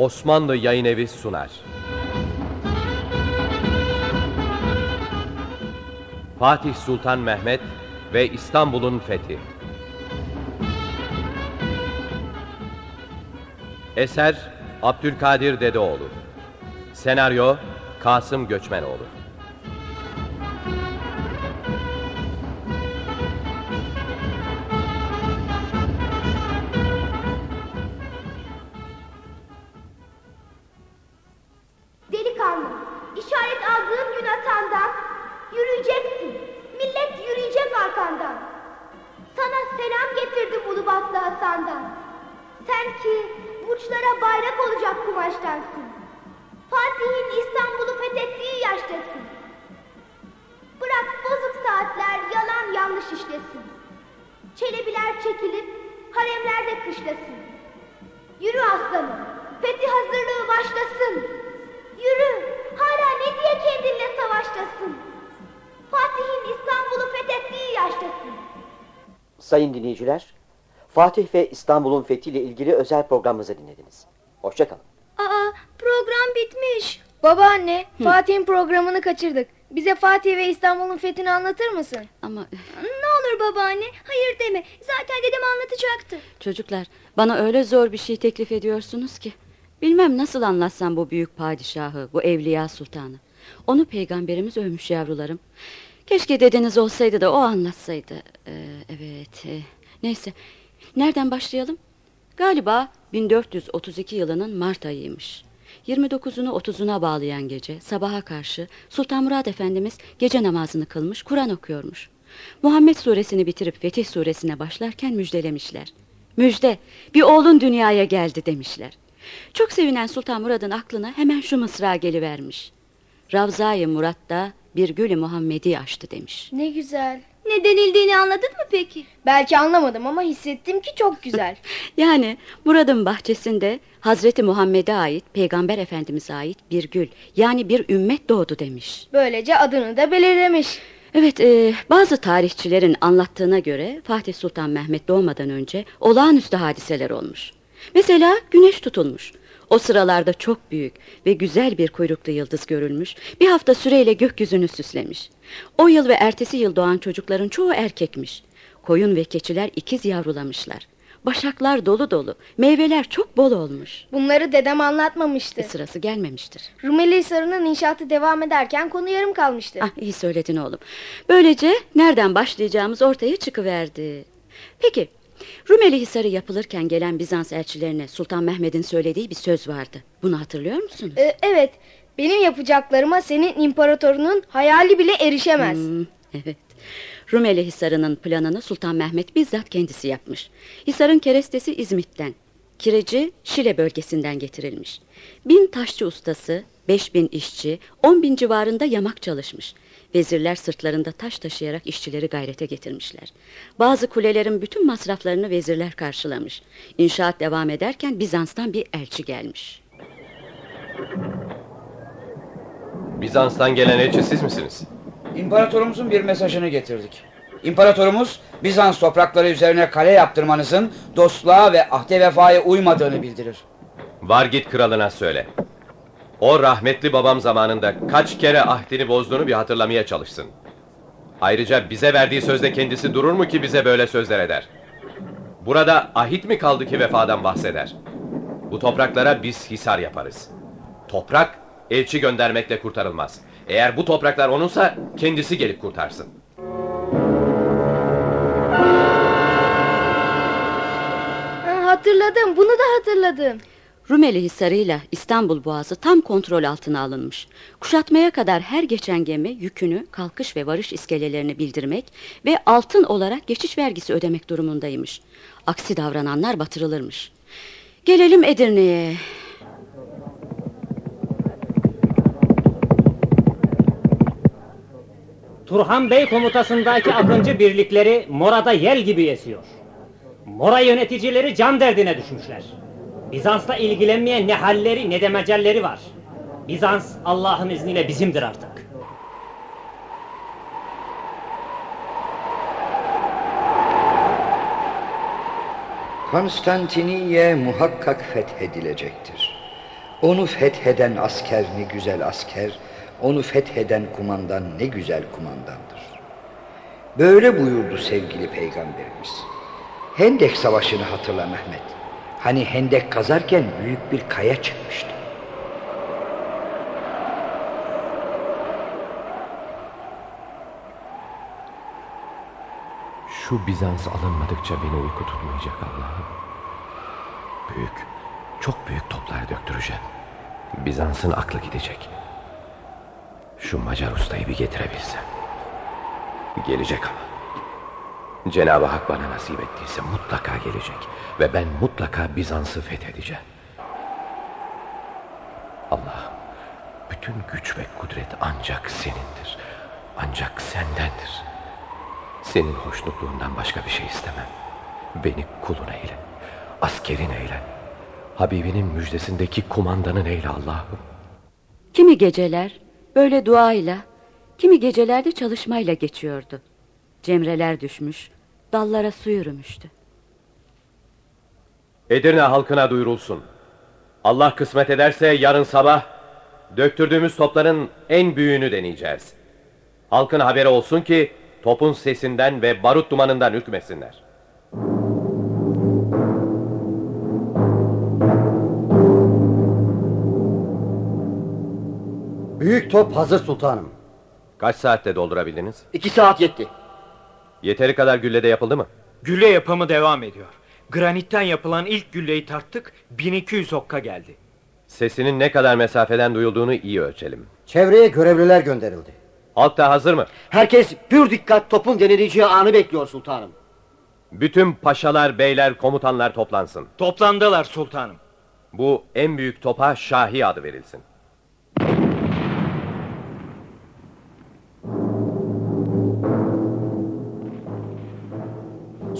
Osmanlı Yayın Evi sunar. Fatih Sultan Mehmet ve İstanbul'un fethi. Eser Abdülkadir Dedeoğlu. Senaryo Kasım Göçmenoğlu. Fatih ve İstanbul'un fethiyle ilgili özel programımızı dinlediniz. Hoşçakalın. Aa, program bitmiş. Babaanne, Fatih'in programını kaçırdık. Bize Fatih ve İstanbul'un fethini anlatır mısın? Ama Ne olur babaanne, hayır deme. Zaten dedem anlatacaktı. çocuklar bana öyle zor bir şey teklif ediyorsunuz ki. Bilmem nasıl anlatsam bu büyük padişahı, bu evliya sultanı. Onu peygamberimiz övmüş yavrularım. Keşke dedeniz olsaydı da o anlatsaydı. Ee, evet, e, neyse. Nereden başlayalım? Galiba 1432 yılının Mart ayıymış. 29'unu 30'una bağlayan gece sabaha karşı Sultan Murad Efendimiz gece namazını kılmış Kur'an okuyormuş. Muhammed suresini bitirip Fetih suresine başlarken müjdelemişler. Müjde bir oğlun dünyaya geldi demişler. Çok sevinen Sultan Murad'ın aklına hemen şu mısra gelivermiş. Ravza-i Murad'da bir gülü Muhammedi açtı demiş. Ne güzel. Ne denildiğini anladın mı peki? Belki anlamadım ama hissettim ki çok güzel. Yani Murad'ın bahçesinde Hazreti Muhammed'e ait, Peygamber Efendimiz'e ait bir gül yani bir ümmet doğdu demiş. Böylece adını da belirlemiş. Evet, e, bazı tarihçilerin anlattığına göre Fatih Sultan Mehmet doğmadan önce olağanüstü hadiseler olmuş. Mesela güneş tutulmuş. O sıralarda çok büyük ve güzel bir kuyruklu yıldız görülmüş. Bir hafta süreyle gökyüzünü süslemiş. O yıl ve ertesi yıl doğan çocukların çoğu erkekmiş. Koyun ve keçiler ikiz yavrulamışlar. Başaklar dolu dolu, meyveler çok bol olmuş. Bunları dedem anlatmamıştı. E, sırası gelmemiştir. Rumeli Hisarı'nın inşaatı devam ederken konu yarım kalmıştı. Ah iyi söyledin oğlum. Böylece nereden başlayacağımız ortaya çıkıverdi. Peki Rumeli Hisarı yapılırken gelen Bizans elçilerine Sultan Mehmet'in söylediği bir söz vardı. Bunu hatırlıyor musunuz? Ee, evet, benim yapacaklarıma senin imparatorunun hayali bile erişemez. Hmm, evet. Rumeli Hisarı'nın planını Sultan Mehmet bizzat kendisi yapmış. Hisar'ın kerestesi İzmit'ten, kireci Şile bölgesinden getirilmiş. Bin taşçı ustası, beş bin işçi, on bin civarında yamak çalışmış. Vezirler sırtlarında taş taşıyarak işçileri gayrete getirmişler. Bazı kulelerin bütün masraflarını vezirler karşılamış. İnşaat devam ederken Bizans'tan bir elçi gelmiş. Bizans'tan gelen elçi siz misiniz? İmparatorumuzun bir mesajını getirdik. İmparatorumuz Bizans toprakları üzerine kale yaptırmanızın dostluğa ve ahde vefaya uymadığını bildirir. Var git kralına söyle. O rahmetli babam zamanında kaç kere ahdini bozduğunu bir hatırlamaya çalışsın. Ayrıca bize verdiği sözde kendisi durur mu ki bize böyle sözler eder? Burada ahit mi kaldı ki vefadan bahseder? Bu topraklara biz hisar yaparız. Toprak elçi göndermekle kurtarılmaz. Eğer bu topraklar onunsa kendisi gelip kurtarsın. Ha, hatırladım, bunu da hatırladım. Rumeli Hisarı'yla İstanbul Boğazı tam kontrol altına alınmış. Kuşatmaya kadar her geçen gemi yükünü, kalkış ve varış iskelelerini bildirmek ve altın olarak geçiş vergisi ödemek durumundaymış. Aksi davrananlar batırılırmış. Gelelim Edirne'ye. Turhan Bey komutasındaki Akıncı birlikleri Mora'da yel gibi esiyor. Mora yöneticileri can derdine düşmüşler. Bizans'la ilgilenmeyen ne halleri ne de mecelleri var. Bizans Allah'ın izniyle bizimdir artık. Konstantiniye muhakkak fethedilecektir. Onu fetheden asker ne güzel asker, onu fetheden kumandan ne güzel kumandandır. Böyle buyurdu sevgili peygamberimiz. Hendek savaşını hatırla Mehmet. Hani hendek kazarken büyük bir kaya çıkmıştı. Şu Bizans alınmadıkça beni uyku tutmayacak Allah'ım. Büyük, çok büyük toplar döktüreceğim. Bizans'ın aklı gidecek. Şu Macar ustayı bir getirebilsem. Gelecek ama. Cenab-ı Hak bana nasip ettiyse mutlaka gelecek. Ve ben mutlaka Bizans'ı fethedeceğim. Allah'ım, bütün güç ve kudret ancak senindir. Ancak sendendir. Senin hoşnutluğundan başka bir şey istemem. Beni kulun eyle. Askerin eyle. Habibinin müjdesindeki kumandanın eyle Allah'ım. Kimi geceler böyle duayla, kimi gecelerde çalışmayla geçiyordu. Cemreler düşmüş, dallara su yürümüştü. Edirne halkına duyurulsun. Allah kısmet ederse yarın sabah döktürdüğümüz topların en büyüğünü deneyeceğiz. Halkın haberi olsun ki topun sesinden ve barut dumanından ürkmesinler. Büyük top hazır sultanım. Kaç saatte doldurabildiniz? İki saat yetti. Yeteri kadar gülle de yapıldı mı? Gülle yapımı devam ediyor. Granitten yapılan ilk gülleyi tarttık, 1200 okka geldi. Sesinin ne kadar mesafeden duyulduğunu iyi ölçelim. Çevreye görevliler gönderildi. Halk da hazır mı? Herkes pür dikkat topun denileceği anı bekliyor sultanım. Bütün paşalar, beyler, komutanlar toplansın. Toplandılar sultanım. Bu en büyük topa Şahi adı verilsin.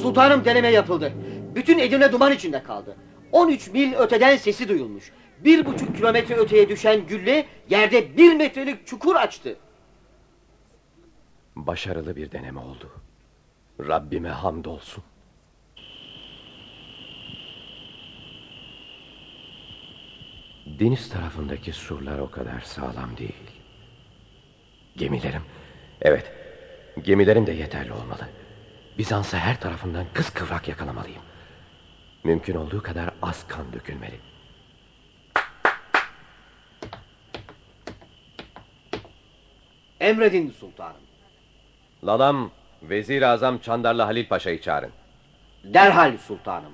Sultanım deneme yapıldı. Bütün Edirne duman içinde kaldı. 13 mil öteden sesi duyulmuş. Bir buçuk kilometre öteye düşen gülle yerde bir metrelik çukur açtı. Başarılı bir deneme oldu. Rabbime hamdolsun. Deniz tarafındaki surlar o kadar sağlam değil. Gemilerim, evet, gemilerim de yeterli olmalı. Bizans'ı her tarafından kıskıvrak yakalamalıyım. Mümkün olduğu kadar az kan dökülmeli. Emredin sultanım. Lalam, Vezir-i Azam Çandarlı Halil Paşa'yı çağırın. Derhal sultanım.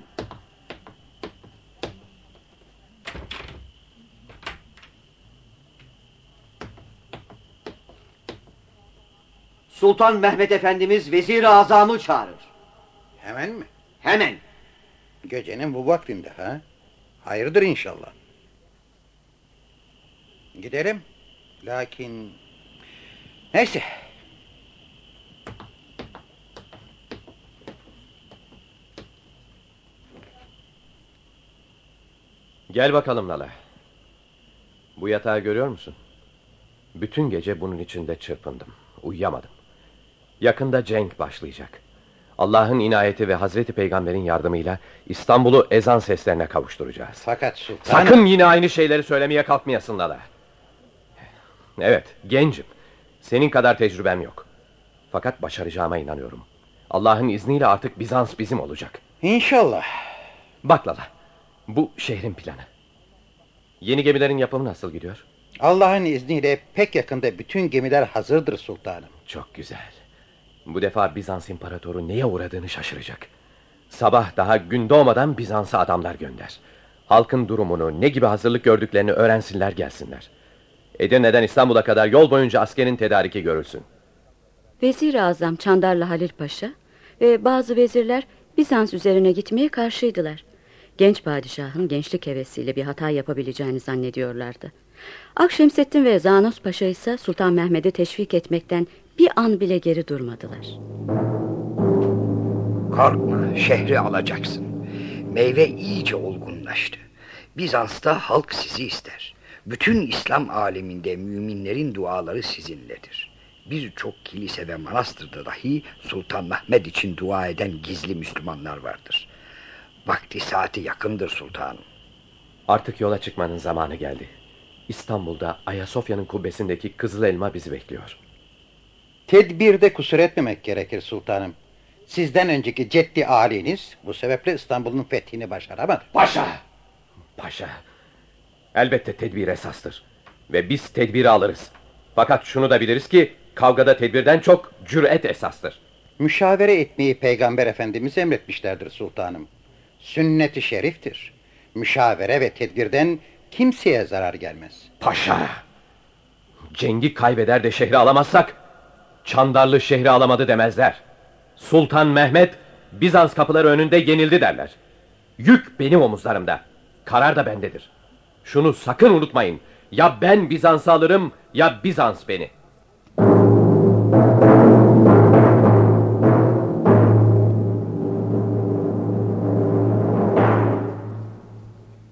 Sultan Mehmet Efendimiz Vezir-i Azam'ı çağırır. Hemen mi? Hemen. Gecenin bu vaktinde ha? Hayırdır inşallah. Gidelim. Lakin... Neyse. Gel bakalım Lala. Bu yatağı görüyor musun? Bütün gece bunun içinde çırpındım. Uyuyamadım. Yakında cenk başlayacak. Allah'ın inayeti ve Hazreti Peygamber'in yardımıyla İstanbul'u ezan seslerine kavuşturacağız. Fakat sultanım... Sakın yine aynı şeyleri söylemeye kalkmayasın Lala. Evet, gencim. Senin kadar tecrübem yok. Fakat başaracağıma inanıyorum. Allah'ın izniyle artık Bizans bizim olacak. İnşallah. Bak Lala, bu şehrin planı. Yeni gemilerin yapımı nasıl gidiyor? Allah'ın izniyle pek yakında bütün gemiler hazırdır sultanım. Çok güzel. Bu defa Bizans imparatoru neye uğradığını şaşıracak. Sabah daha gün doğmadan Bizans'a adamlar gönder. Halkın durumunu, ne gibi hazırlık gördüklerini öğrensinler gelsinler. Edirne'den İstanbul'a kadar yol boyunca askerin tedariki görülsün. Vezir-i Azam Çandarlı Halil Paşa ve bazı vezirler Bizans üzerine gitmeye karşıydılar. Genç padişahın gençlik hevesiyle bir hata yapabileceğini zannediyorlardı. Akşemseddin ve Zanos Paşa ise Sultan Mehmet'i teşvik etmekten bir an bile geri durmadılar. Korkma, şehri alacaksın. Meyve iyice olgunlaştı. Bizans'ta halk sizi ister. Bütün İslam aleminde müminlerin duaları sizinledir. Birçok kilise ve manastırda dahi Sultan Mehmet için dua eden gizli Müslümanlar vardır. Vakti saati yakındır sultanım. Artık yola çıkmanın zamanı geldi. İstanbul'da Ayasofya'nın kubbesindeki Kızıl Elma bizi bekliyor. Tedbirde kusur etmemek gerekir sultanım. Sizden önceki ceddi aliniz bu sebeple İstanbul'un fethini başaramadı. Paşa! Paşa! Elbette tedbir esastır. Ve biz tedbiri alırız. Fakat şunu da biliriz ki kavgada tedbirden çok cüret esastır. Müşavere etmeyi Peygamber Efendimiz emretmişlerdir sultanım. Sünnet-i şeriftir. Müşavere ve tedbirden kimseye zarar gelmez. Paşa! Cengi kaybeder de şehri alamazsak Çandarlı şehri alamadı demezler. Sultan Mehmet Bizans kapıları önünde yenildi derler. Yük benim omuzlarımda. Karar da bendedir. Şunu sakın unutmayın. Ya ben Bizans'ı alırım ya Bizans beni.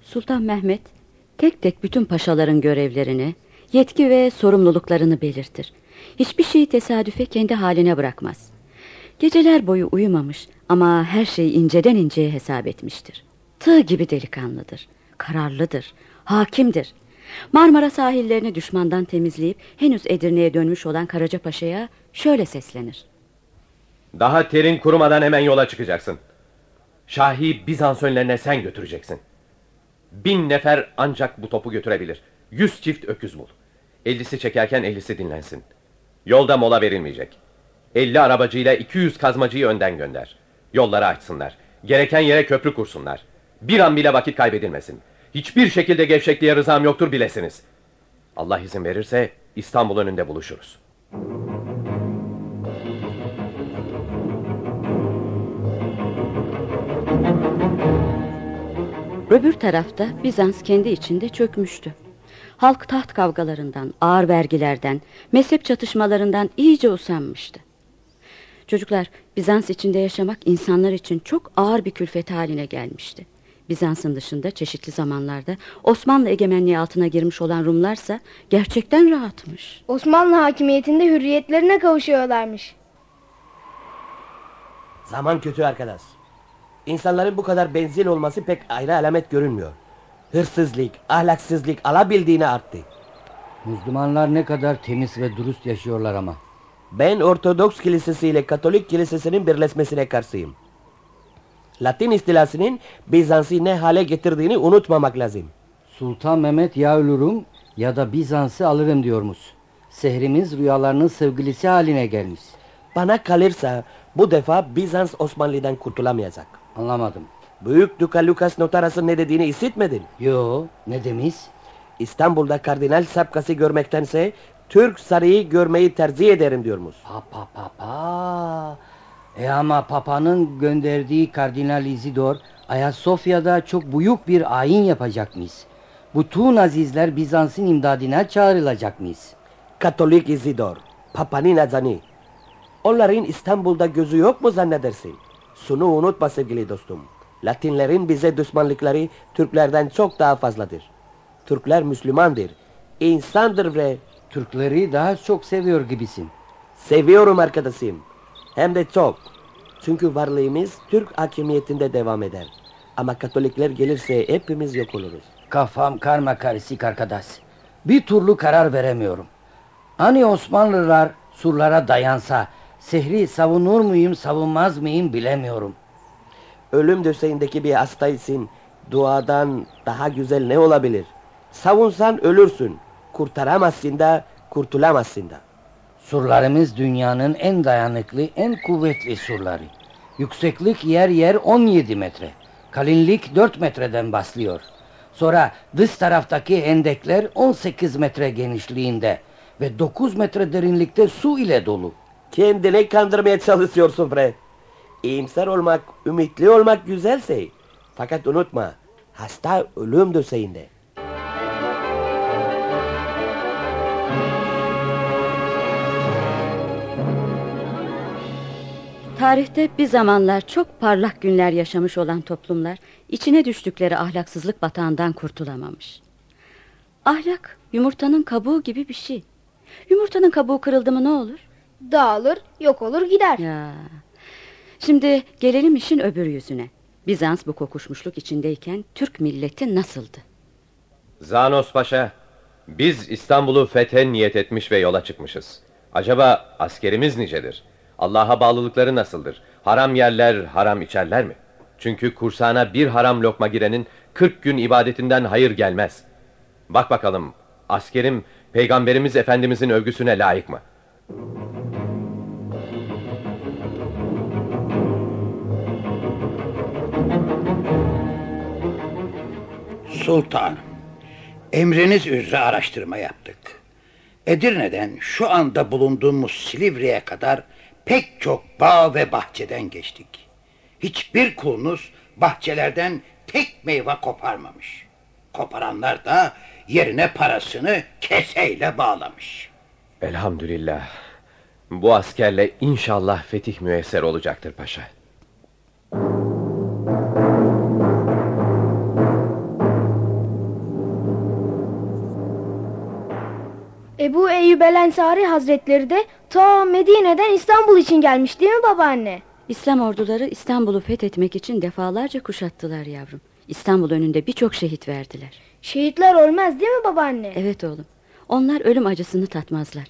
Sultan Mehmet tek tek bütün paşaların görevlerini, yetki ve sorumluluklarını belirtir. Hiçbir şeyi tesadüfe kendi haline bırakmaz. Geceler boyu uyumamış ama her şeyi inceden inceye hesap etmiştir. Tığ gibi delikanlıdır, kararlıdır, hakimdir. Marmara sahillerini düşmandan temizleyip henüz Edirne'ye dönmüş olan Karaca Paşa'ya şöyle seslenir. Daha terin kurumadan hemen yola çıkacaksın. Şahi Bizans önlerine sen götüreceksin. Bin nefer ancak bu topu götürebilir. Yüz çift öküz bul. Ellisi çekerken ellisi dinlensin. Yolda mola verilmeyecek. 50 arabacıyla 200 kazmacıyı önden gönder. Yolları açsınlar. Gereken yere köprü kursunlar. Bir an bile vakit kaybedilmesin. Hiçbir şekilde gevşekliğe rızam yoktur bilesiniz. Allah izin verirse İstanbul önünde buluşuruz. Öbür tarafta Bizans kendi içinde çökmüştü. Halk taht kavgalarından, ağır vergilerden, mezhep çatışmalarından iyice usanmıştı. Çocuklar, Bizans içinde yaşamak insanlar için çok ağır bir külfet haline gelmişti. Bizans'ın dışında çeşitli zamanlarda Osmanlı egemenliği altına girmiş olan Rumlarsa gerçekten rahatmış. Osmanlı hakimiyetinde hürriyetlerine kavuşuyorlarmış. Zaman kötü arkadaş. İnsanların bu kadar benzin olması pek ayrı alamet görünmüyor. Hırsızlık, ahlaksızlık alabildiğine arttı. Müslümanlar ne kadar temiz ve dürüst yaşıyorlar ama. Ben Ortodoks Kilisesi ile Katolik Kilisesi'nin birleşmesine karşıyım. Latin istilasının Bizans'ı ne hale getirdiğini unutmamak lazım. Sultan Mehmet ya ölürüm ya da Bizans'ı alırım diyormuş. Sehrimiz rüyalarının sevgilisi haline gelmiş. Bana kalırsa bu defa Bizans Osmanlı'dan kurtulamayacak. Anlamadım. Büyük Duka Lucas Notaras'ın ne dediğini işitmedin. Yo ne demiş? İstanbul'da kardinal sapkası görmektense Türk sarayı görmeyi tercih ederim diyormuş. Pa pa pa pa. E ama papanın gönderdiği Kardinal Isidor Ayasofya'da çok büyük bir ayin yapacakmış. Bütün azizler Bizans'ın imdadına çağrılacakmış. Katolik Isidor, papanın azanı. Onların İstanbul'da gözü yok mu zannedersin? Şunu unutma sevgili dostum. Latinlerin bize düşmanlıkları Türklerden çok daha fazladır. Türkler Müslümandır, insandır ve... Türkleri daha çok seviyor gibisin. Seviyorum arkadaşım. Hem de çok. Çünkü varlığımız Türk hakimiyetinde devam eder. Ama Katolikler gelirse hepimiz yok oluruz. Kafam karma karışık arkadaş. Bir türlü karar veremiyorum. Hani Osmanlılar surlara dayansa sehri savunur muyum savunmaz mıyım bilemiyorum. Ölüm döşeğindeki bir hastaysın. Duadan daha güzel ne olabilir? Savunsan ölürsün. Kurtaramazsın da kurtulamazsın da. Surlarımız dünyanın en dayanıklı, en kuvvetli surları. Yükseklik yer yer 17 metre. Kalınlık 4 metreden başlıyor. Sonra dış taraftaki hendekler 18 metre genişliğinde ve 9 metre derinlikte su ile dolu. Kendini kandırmaya çalışıyorsun Fred. İyimser olmak, ümitli olmak güzelse. Fakat unutma, hasta ölüm döşeğinde. Tarihte bir zamanlar çok parlak günler yaşamış olan toplumlar içine düştükleri ahlaksızlık batağından kurtulamamış. Ahlak yumurtanın kabuğu gibi bir şey. Yumurtanın kabuğu kırıldı mı ne olur? Dağılır, yok olur gider. Ya. Şimdi gelelim işin öbür yüzüne. Bizans bu kokuşmuşluk içindeyken Türk milleti nasıldı? Zanos Paşa, biz İstanbul'u fethe niyet etmiş ve yola çıkmışız. Acaba askerimiz nicedir? Allah'a bağlılıkları nasıldır? Haram yerler, haram içerler mi? Çünkü kursana bir haram lokma girenin 40 gün ibadetinden hayır gelmez. Bak bakalım, askerim Peygamberimiz Efendimizin övgüsüne layık mı? Sultanım, emriniz üzere araştırma yaptık. Edirne'den şu anda bulunduğumuz Silivri'ye kadar pek çok bağ ve bahçeden geçtik. Hiçbir kulunuz bahçelerden tek meyve koparmamış. Koparanlar da yerine parasını keseyle bağlamış. Elhamdülillah. Bu askerle inşallah fetih müyesser olacaktır paşa. Ebu Eyyub el Ensari Hazretleri de ta Medine'den İstanbul için gelmiş değil mi babaanne? İslam orduları İstanbul'u fethetmek için defalarca kuşattılar yavrum. İstanbul önünde birçok şehit verdiler. Şehitler ölmez değil mi babaanne? Evet oğlum. Onlar ölüm acısını tatmazlar.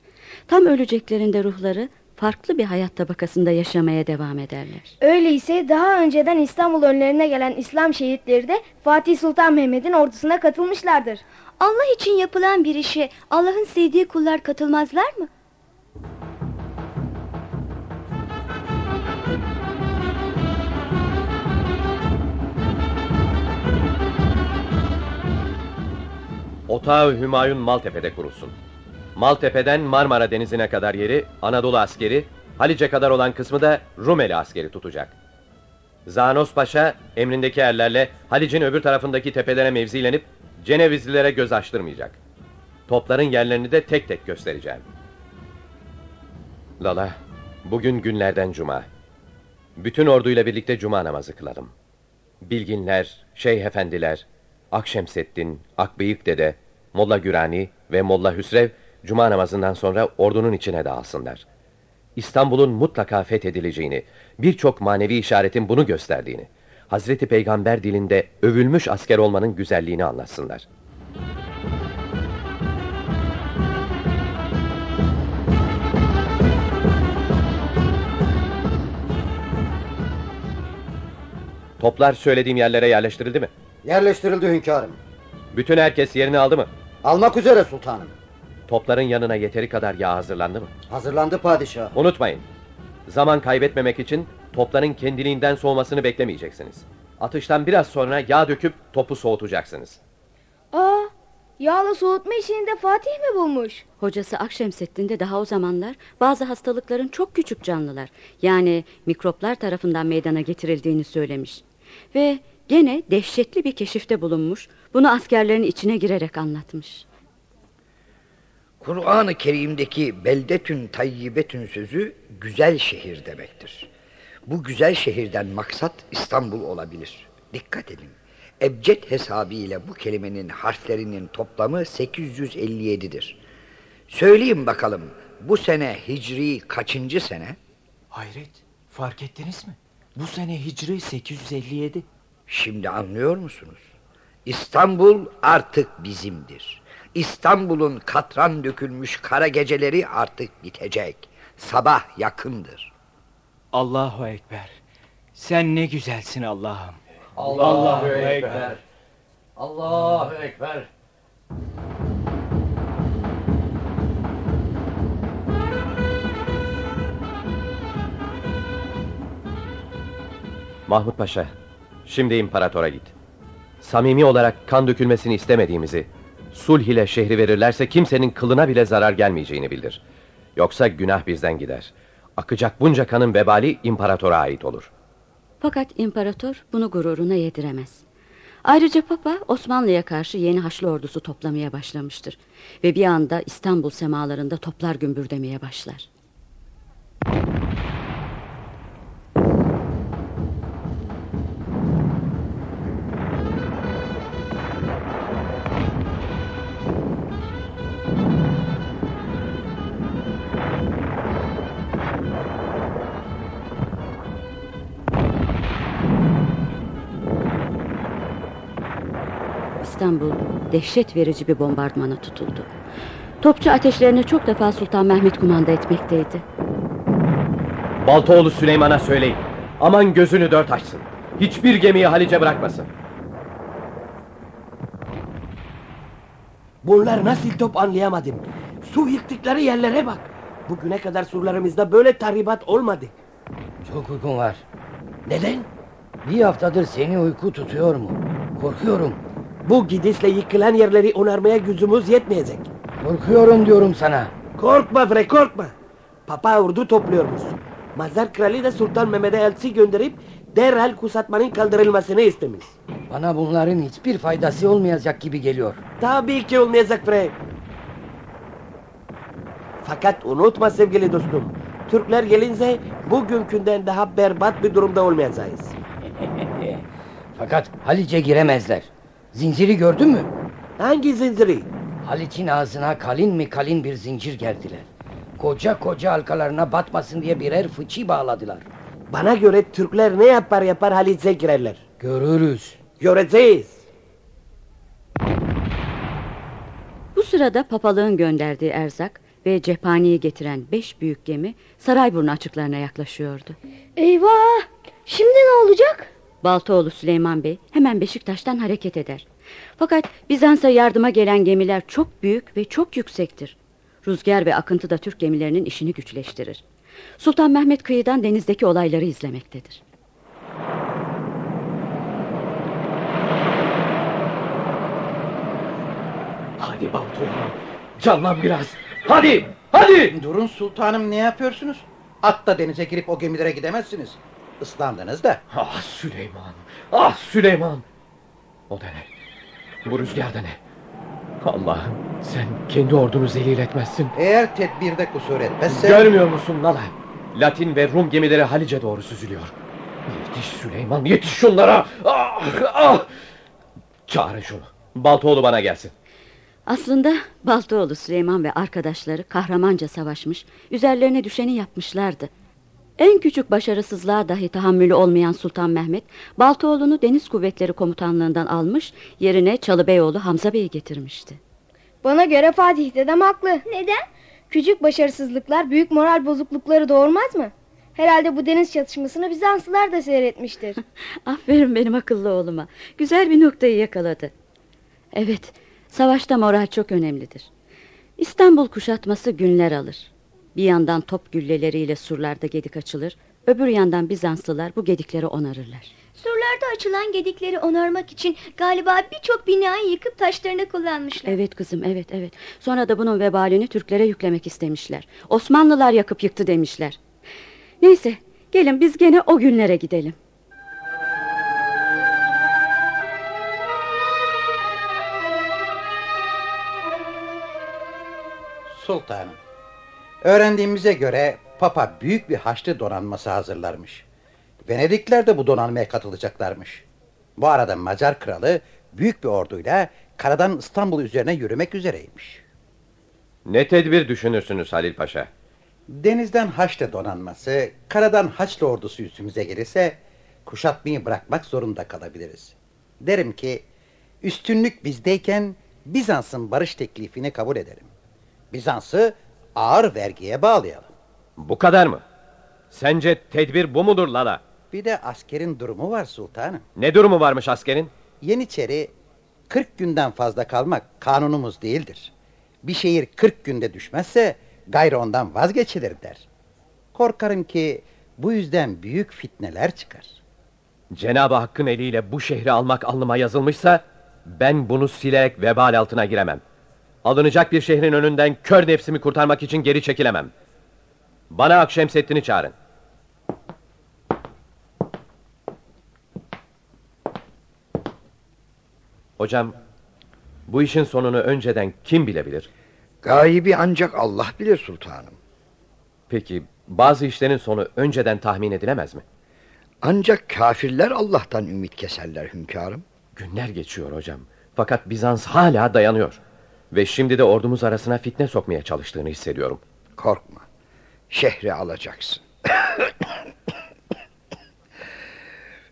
Tam öleceklerinde ruhları farklı bir hayat tabakasında yaşamaya devam ederler. Öyleyse daha önceden İstanbul önlerine gelen İslam şehitleri de Fatih Sultan Mehmet'in ordusuna katılmışlardır. Allah için yapılan bir işe Allah'ın sevdiği kullar katılmazlar mı? Otağı Hümayun Maltepe'de kurulsun. Maltepe'den Marmara Denizi'ne kadar yeri Anadolu askeri, Halice kadar olan kısmı da Rumeli askeri tutacak. Zanos Paşa emrindeki erlerle Halic'in öbür tarafındaki tepelere mevzilenip Cenevizlilere göz açtırmayacak. Topların yerlerini de tek tek göstereceğim. Lala, bugün günlerden cuma. Bütün orduyla birlikte cuma namazı kılalım. Bilginler, şeyh efendiler, Akşemseddin, Akbıyık Dede, Molla Gürani ve Molla Hüsrev cuma namazından sonra ordunun içine dağılsınlar. İstanbul'un mutlaka fethedileceğini, birçok manevi işaretin bunu gösterdiğini, Hazreti Peygamber dilinde övülmüş asker olmanın güzelliğini anlatsınlar. Toplar söylediğim yerlere yerleştirildi mi? Yerleştirildi hünkârım. Bütün herkes yerini aldı mı? Almak üzere sultanım. Topların yanına yeteri kadar yağ hazırlandı mı? Hazırlandı padişah. Unutmayın. Zaman kaybetmemek için topların kendiliğinden soğumasını beklemeyeceksiniz. Atıştan biraz sonra yağ döküp topu soğutacaksınız. Aa, yağla soğutma işini de Fatih mi bulmuş? Hocası Akşemseddin de daha o zamanlar bazı hastalıkların çok küçük canlılar yani mikroplar tarafından meydana getirildiğini söylemiş. Ve gene dehşetli bir keşifte bulunmuş. Bunu askerlerin içine girerek anlatmış. Kur'an-ı Kerim'deki beldetün tayyibetün sözü güzel şehir demektir. Bu güzel şehirden maksat İstanbul olabilir. Dikkat edin. Ebced hesabı ile bu kelimenin harflerinin toplamı 857'dir. Söyleyin bakalım bu sene hicri kaçıncı sene? Hayret, fark ettiniz mi? Bu sene hicri 857. Şimdi anlıyor musunuz? İstanbul artık bizimdir. İstanbul'un katran dökülmüş kara geceleri artık bitecek. Sabah yakındır. Allahu Ekber. Sen ne güzelsin Allah'ım. Allahu Ekber. Allahu Ekber. Mahmut Paşa, şimdi imparatora git. Samimi olarak kan dökülmesini istemediğimizi, sulh ile şehri verirlerse kimsenin kılına bile zarar gelmeyeceğini bildir. Yoksa günah bizden gider. Akacak bunca kanın vebali imparatora ait olur. Fakat imparator bunu gururuna yediremez. Ayrıca Papa Osmanlı'ya karşı yeni Haçlı ordusu toplamaya başlamıştır. Ve bir anda İstanbul semalarında toplar gümbürdemeye başlar. İstanbul dehşet verici bir bombardımana tutuldu. Topçu ateşlerini çok defa Sultan Mehmet kumanda etmekteydi. Baltoğlu Süleyman'a söyleyin. Aman gözünü dört açsın. Hiçbir gemiyi Halice bırakmasın. Bunlar nasıl top anlayamadım. Su yıktıkları yerlere bak. Bugüne kadar surlarımızda böyle tahribat olmadı. Çok uykun var. Neden? Bir haftadır seni uyku tutuyor mu? Korkuyorum. Bu gidişle yıkılan yerleri onarmaya gücümüz yetmeyecek. Korkuyorum diyorum sana. Korkma bre korkma. Papa ordu topluyormuş. Mazhar kralı da Sultan Mehmet'e elçi gönderip derhal kuşatmanın kaldırılmasını istemiş. Bana bunların hiçbir faydası olmayacak gibi geliyor. Tabii ki olmayacak bre. Fakat unutma sevgili dostum. Türkler gelince bugünkünden daha berbat bir durumda olmayacağız. Fakat Haliç'e giremezler. Zinciri gördün mü? Hangi zinciri? Haliç'in ağzına kalın mi kalın bir zincir gerdiler. Koca koca halkalarına batmasın diye birer fıçı bağladılar. Bana göre Türkler ne yapar yapar Haliç'e girerler. Görürüz. Göreceğiz. Bu sırada papalığın gönderdiği erzak ve cephaneyi getiren beş büyük gemi Sarayburnu açıklarına yaklaşıyordu. Eyvah! Şimdi ne olacak? Baltoğlu Süleyman Bey hemen Beşiktaş'tan hareket eder. Fakat Bizans'a yardıma gelen gemiler çok büyük ve çok yüksektir. Rüzgar ve akıntı da Türk gemilerinin işini güçleştirir. Sultan Mehmet kıyıdan denizdeki olayları izlemektedir. Hadi Baltoğlu. Canlan biraz. Hadi. Hadi. Durun sultanım ne yapıyorsunuz? Atla denize girip o gemilere gidemezsiniz. Islandınız da. Ah Süleyman. Ah Süleyman. O da ne? Bu rüzgar da ne? Allah'ım sen kendi ordunu zelil etmezsin. Eğer tedbirde kusur etmezse... Görmüyor musun Nala? Latin ve Rum gemileri Halice doğru süzülüyor. Yetiş Süleyman yetiş şunlara. Ah, ah. Çağırın şunu. Baltoğlu bana gelsin. Aslında Baltoğlu Süleyman ve arkadaşları kahramanca savaşmış, üzerlerine düşeni yapmışlardı. En küçük başarısızlığa dahi tahammülü olmayan Sultan Mehmet, Baltoğlu'nu Deniz Kuvvetleri Komutanlığından almış, yerine Çalıbeyoğlu Hamza Bey'i getirmişti. Bana göre Fatih dedem haklı. Neden? Küçük başarısızlıklar büyük moral bozuklukları doğurmaz mı? Herhalde bu deniz çatışmasını Bizanslılar da seyretmiştir. Aferin benim akıllı oğluma. Güzel bir noktayı yakaladı. Evet, savaşta moral çok önemlidir. İstanbul kuşatması günler alır. Bir yandan top gülleleriyle surlarda gedik açılır, öbür yandan Bizanslılar bu gedikleri onarırlar. Surlarda açılan gedikleri onarmak için galiba birçok binayı yıkıp taşlarını kullanmışlar. Evet kızım, evet, evet. Sonra da bunun vebalini Türklere yüklemek istemişler. Osmanlılar yakıp yıktı demişler. Neyse, gelin biz gene o günlere gidelim. Sultanım. Öğrendiğimize göre Papa büyük bir haçlı donanması hazırlarmış. Venedikler de bu donanmaya katılacaklarmış. Bu arada Macar kralı büyük bir orduyla karadan İstanbul üzerine yürümek üzereymiş. Ne tedbir düşünürsünüz Halil Paşa? Denizden Haçlı donanması, karadan Haçlı ordusu üstümüze gelirse kuşatmayı bırakmak zorunda kalabiliriz. Derim ki üstünlük bizdeyken Bizans'ın barış teklifini kabul ederim. Bizans'ı ağır vergiye bağlayalım. Bu kadar mı? Sence tedbir bu mudur Lala? Bir de askerin durumu var sultanım. Ne durumu varmış askerin? Yeniçeri 40 günden fazla kalmak kanunumuz değildir. Bir şehir 40 günde düşmezse gayrı ondan vazgeçilir der. Korkarım ki bu yüzden büyük fitneler çıkar. Cenab-ı Hakk'ın eliyle bu şehri almak alnıma yazılmışsa ben bunu silerek vebal altına giremem. Alınacak bir şehrin önünden kör nefsimi kurtarmak için geri çekilemem. Bana Akşemseddin'i çağırın. Hocam, bu işin sonunu önceden kim bilebilir? Gaybi ancak Allah bilir sultanım. Peki bazı işlerin sonu önceden tahmin edilemez mi? Ancak kafirler Allah'tan ümit keserler hünkârım. Günler geçiyor hocam. Fakat Bizans hala dayanıyor. Ve şimdi de ordumuz arasına fitne sokmaya çalıştığını hissediyorum. Korkma. Şehri alacaksın.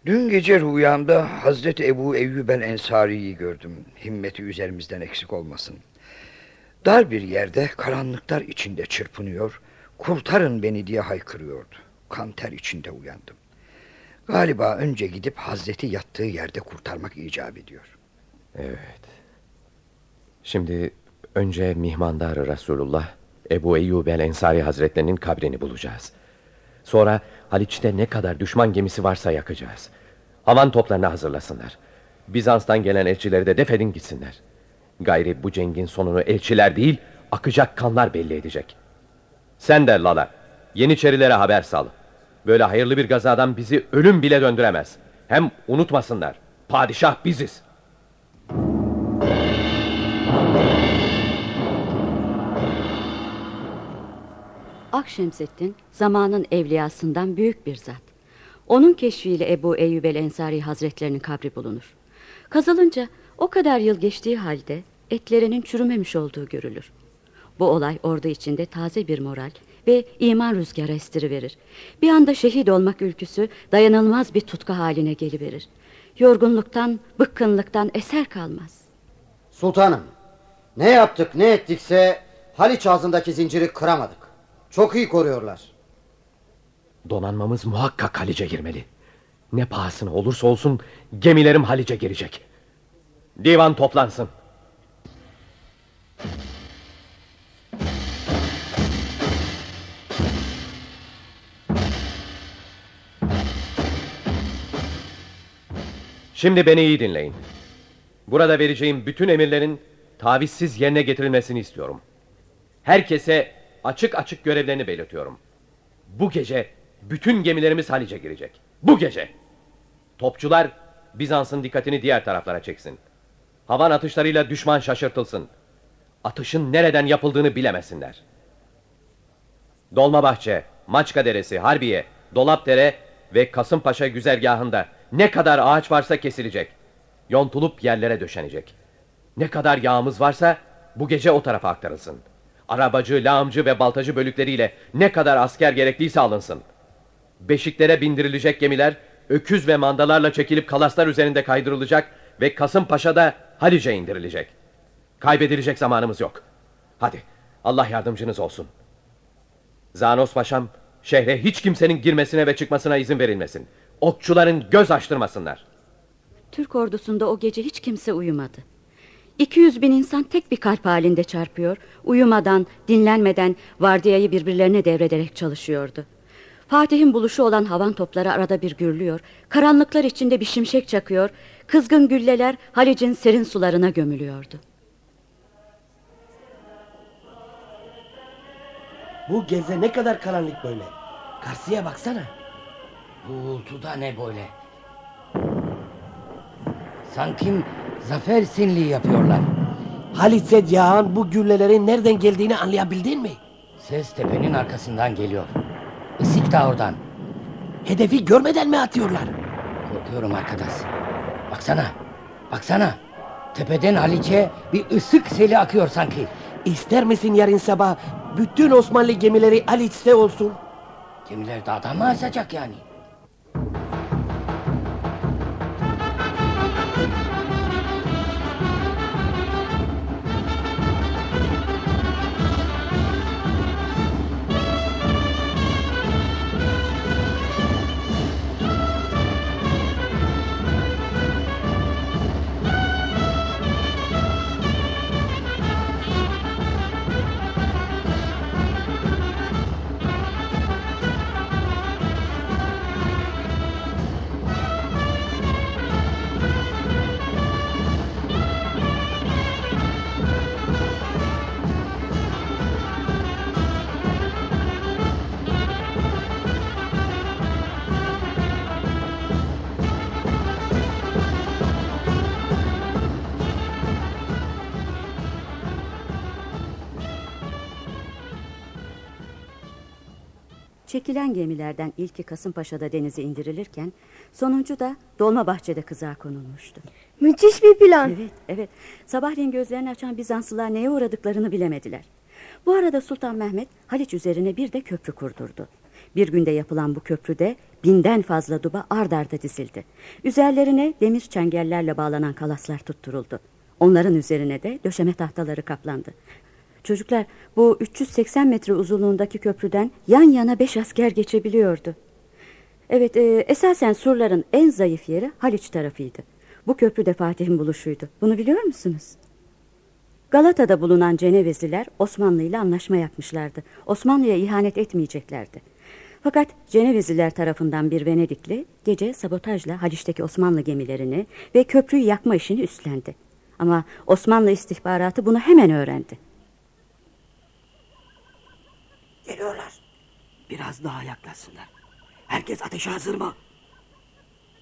Dün gece rüyamda Hazreti Ebu Eyyub el Ensari'yi gördüm. Himmeti üzerimizden eksik olmasın. Dar bir yerde karanlıklar içinde çırpınıyor, kurtarın beni diye haykırıyordu. Kan ter içinde uyandım. Galiba önce gidip Hazreti yattığı yerde kurtarmak icap ediyor. Evet. Şimdi önce mihmandarı Resulullah Ebu Eyyub el Ensari Hazretlerinin kabrini bulacağız. Sonra Haliç'te ne kadar düşman gemisi varsa yakacağız. Havan toplarını hazırlasınlar. Bizans'tan gelen elçileri de defedin gitsinler. Gayri bu cengin sonunu elçiler değil, akacak kanlar belli edecek. Sen de Lala, Yeniçerilere haber sal. Böyle hayırlı bir gazadan bizi ölüm bile döndüremez. Hem unutmasınlar, padişah biziz. Akşemseddin zamanın evliyasından büyük bir zat. Onun keşfiyle Ebu Eyyub el Ensari Hazretlerinin kabri bulunur. Kazılınca o kadar yıl geçtiği halde etlerinin çürümemiş olduğu görülür. Bu olay ordu içinde taze bir moral ve iman rüzgarı estiriverir. Bir anda şehit olmak ülküsü dayanılmaz bir tutku haline geliverir. Yorgunluktan, bıkkınlıktan eser kalmaz. Sultanım, ne yaptık ne ettikse Haliç ağzındaki zinciri kıramadık. Çok iyi koruyorlar. Donanmamız muhakkak Halice girmeli. Ne pahasına olursa olsun gemilerim Halice girecek. Divan toplansın. Şimdi beni iyi dinleyin. Burada vereceğim bütün emirlerin tavizsiz yerine getirilmesini istiyorum. Herkese açık açık görevlerini belirtiyorum. Bu gece bütün gemilerimiz Halice girecek. Bu gece. Topçular Bizans'ın dikkatini diğer taraflara çeksin. Havan atışlarıyla düşman şaşırtılsın. Atışın nereden yapıldığını bilemesinler. Dolmabahçe, Maçka Deresi, Harbiye, Dolapdere ve Kasımpaşa güzergahında ne kadar ağaç varsa kesilecek. Yontulup yerlere döşenecek. Ne kadar yağımız varsa bu gece o tarafa aktarılsın. Arabacı, lağımcı ve baltacı bölükleriyle ne kadar asker gerekliyse alınsın. Beşiklere bindirilecek gemiler öküz ve mandalarla çekilip kalaslar üzerinde kaydırılacak ve Kasımpaşa'da Halice indirilecek. Kaybedilecek zamanımız yok. Hadi Allah yardımcınız olsun. Zanos Paşam şehre hiç kimsenin girmesine ve çıkmasına izin verilmesin. Okçuların göz açtırmasınlar. Türk ordusunda o gece hiç kimse uyumadı. 200 bin insan tek bir kalp halinde çarpıyor. Uyumadan, dinlenmeden vardiyayı birbirlerine devrederek çalışıyordu. Fatih'in buluşu olan havan topları arada bir gürlüyor. Karanlıklar içinde bir şimşek çakıyor. Kızgın gülleler Halic'in serin sularına gömülüyordu. Bu geze ne kadar karanlık böyle. Karşıya baksana. Bu uğultu da ne böyle? Sanki zafer sinliği yapıyorlar. Haliç'e yağan bu güllelerin nereden geldiğini anlayabildin mi? Ses tepenin arkasından geliyor. Isık da oradan. Hedefi görmeden mi atıyorlar? Korkuyorum arkadaş. Baksana. Baksana. Tepeden Haliç'e bir ısık seli akıyor sanki. İster misin yarın sabah bütün Osmanlı gemileri Haliç'te olsun? Gemiler dağdan mı asacak yani? Çekilen gemilerden ilki Kasımpaşa'da denize indirilirken sonuncu da Dolmabahçe'de kızağa konulmuştu. Müthiş bir plan. Evet, evet. Sabahleyin gözlerini açan Bizanslılar neye uğradıklarını bilemediler. Bu arada Sultan Mehmet Haliç üzerine bir de köprü kurdurdu. Bir günde yapılan bu köprüde binden fazla duba ard arda dizildi. Üzerlerine demir çengellerle bağlanan kalaslar tutturuldu. Onların üzerine de döşeme tahtaları kaplandı. Çocuklar bu 380 metre uzunluğundaki köprüden yan yana beş asker geçebiliyordu. Evet e, esasen surların en zayıf yeri Haliç tarafıydı. Bu köprü de Fatih'in buluşuydu. Bunu biliyor musunuz? Galata'da bulunan Ceneveziler Osmanlı ile anlaşma yapmışlardı. Osmanlı'ya ihanet etmeyeceklerdi. Fakat Ceneveziler tarafından bir Venedikli gece sabotajla Haliç'teki Osmanlı gemilerini ve köprüyü yakma işini üstlendi. Ama Osmanlı istihbaratı bunu hemen öğrendi. Geliyorlar. Biraz daha yaklaşsınlar. Herkes ateşe hazır mı?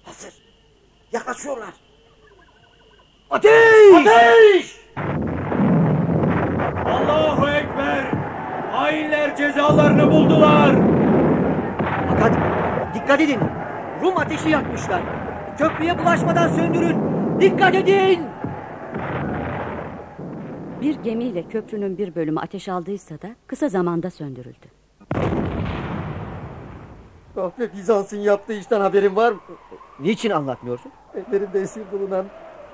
Hazır. Yaklaşıyorlar. Ateş! Ateş! Allahu Ekber! Hainler cezalarını buldular. Fakat dikkat edin. Rum ateşi yakmışlar. Köprüye bulaşmadan söndürün. Dikkat edin. Bir gemiyle köprünün bir bölümü ateş aldıysa da kısa zamanda söndürüldü. Kahve Bizans'ın yaptığı işten haberin var mı? Niçin anlatmıyorsun? Ellerinde esir bulunan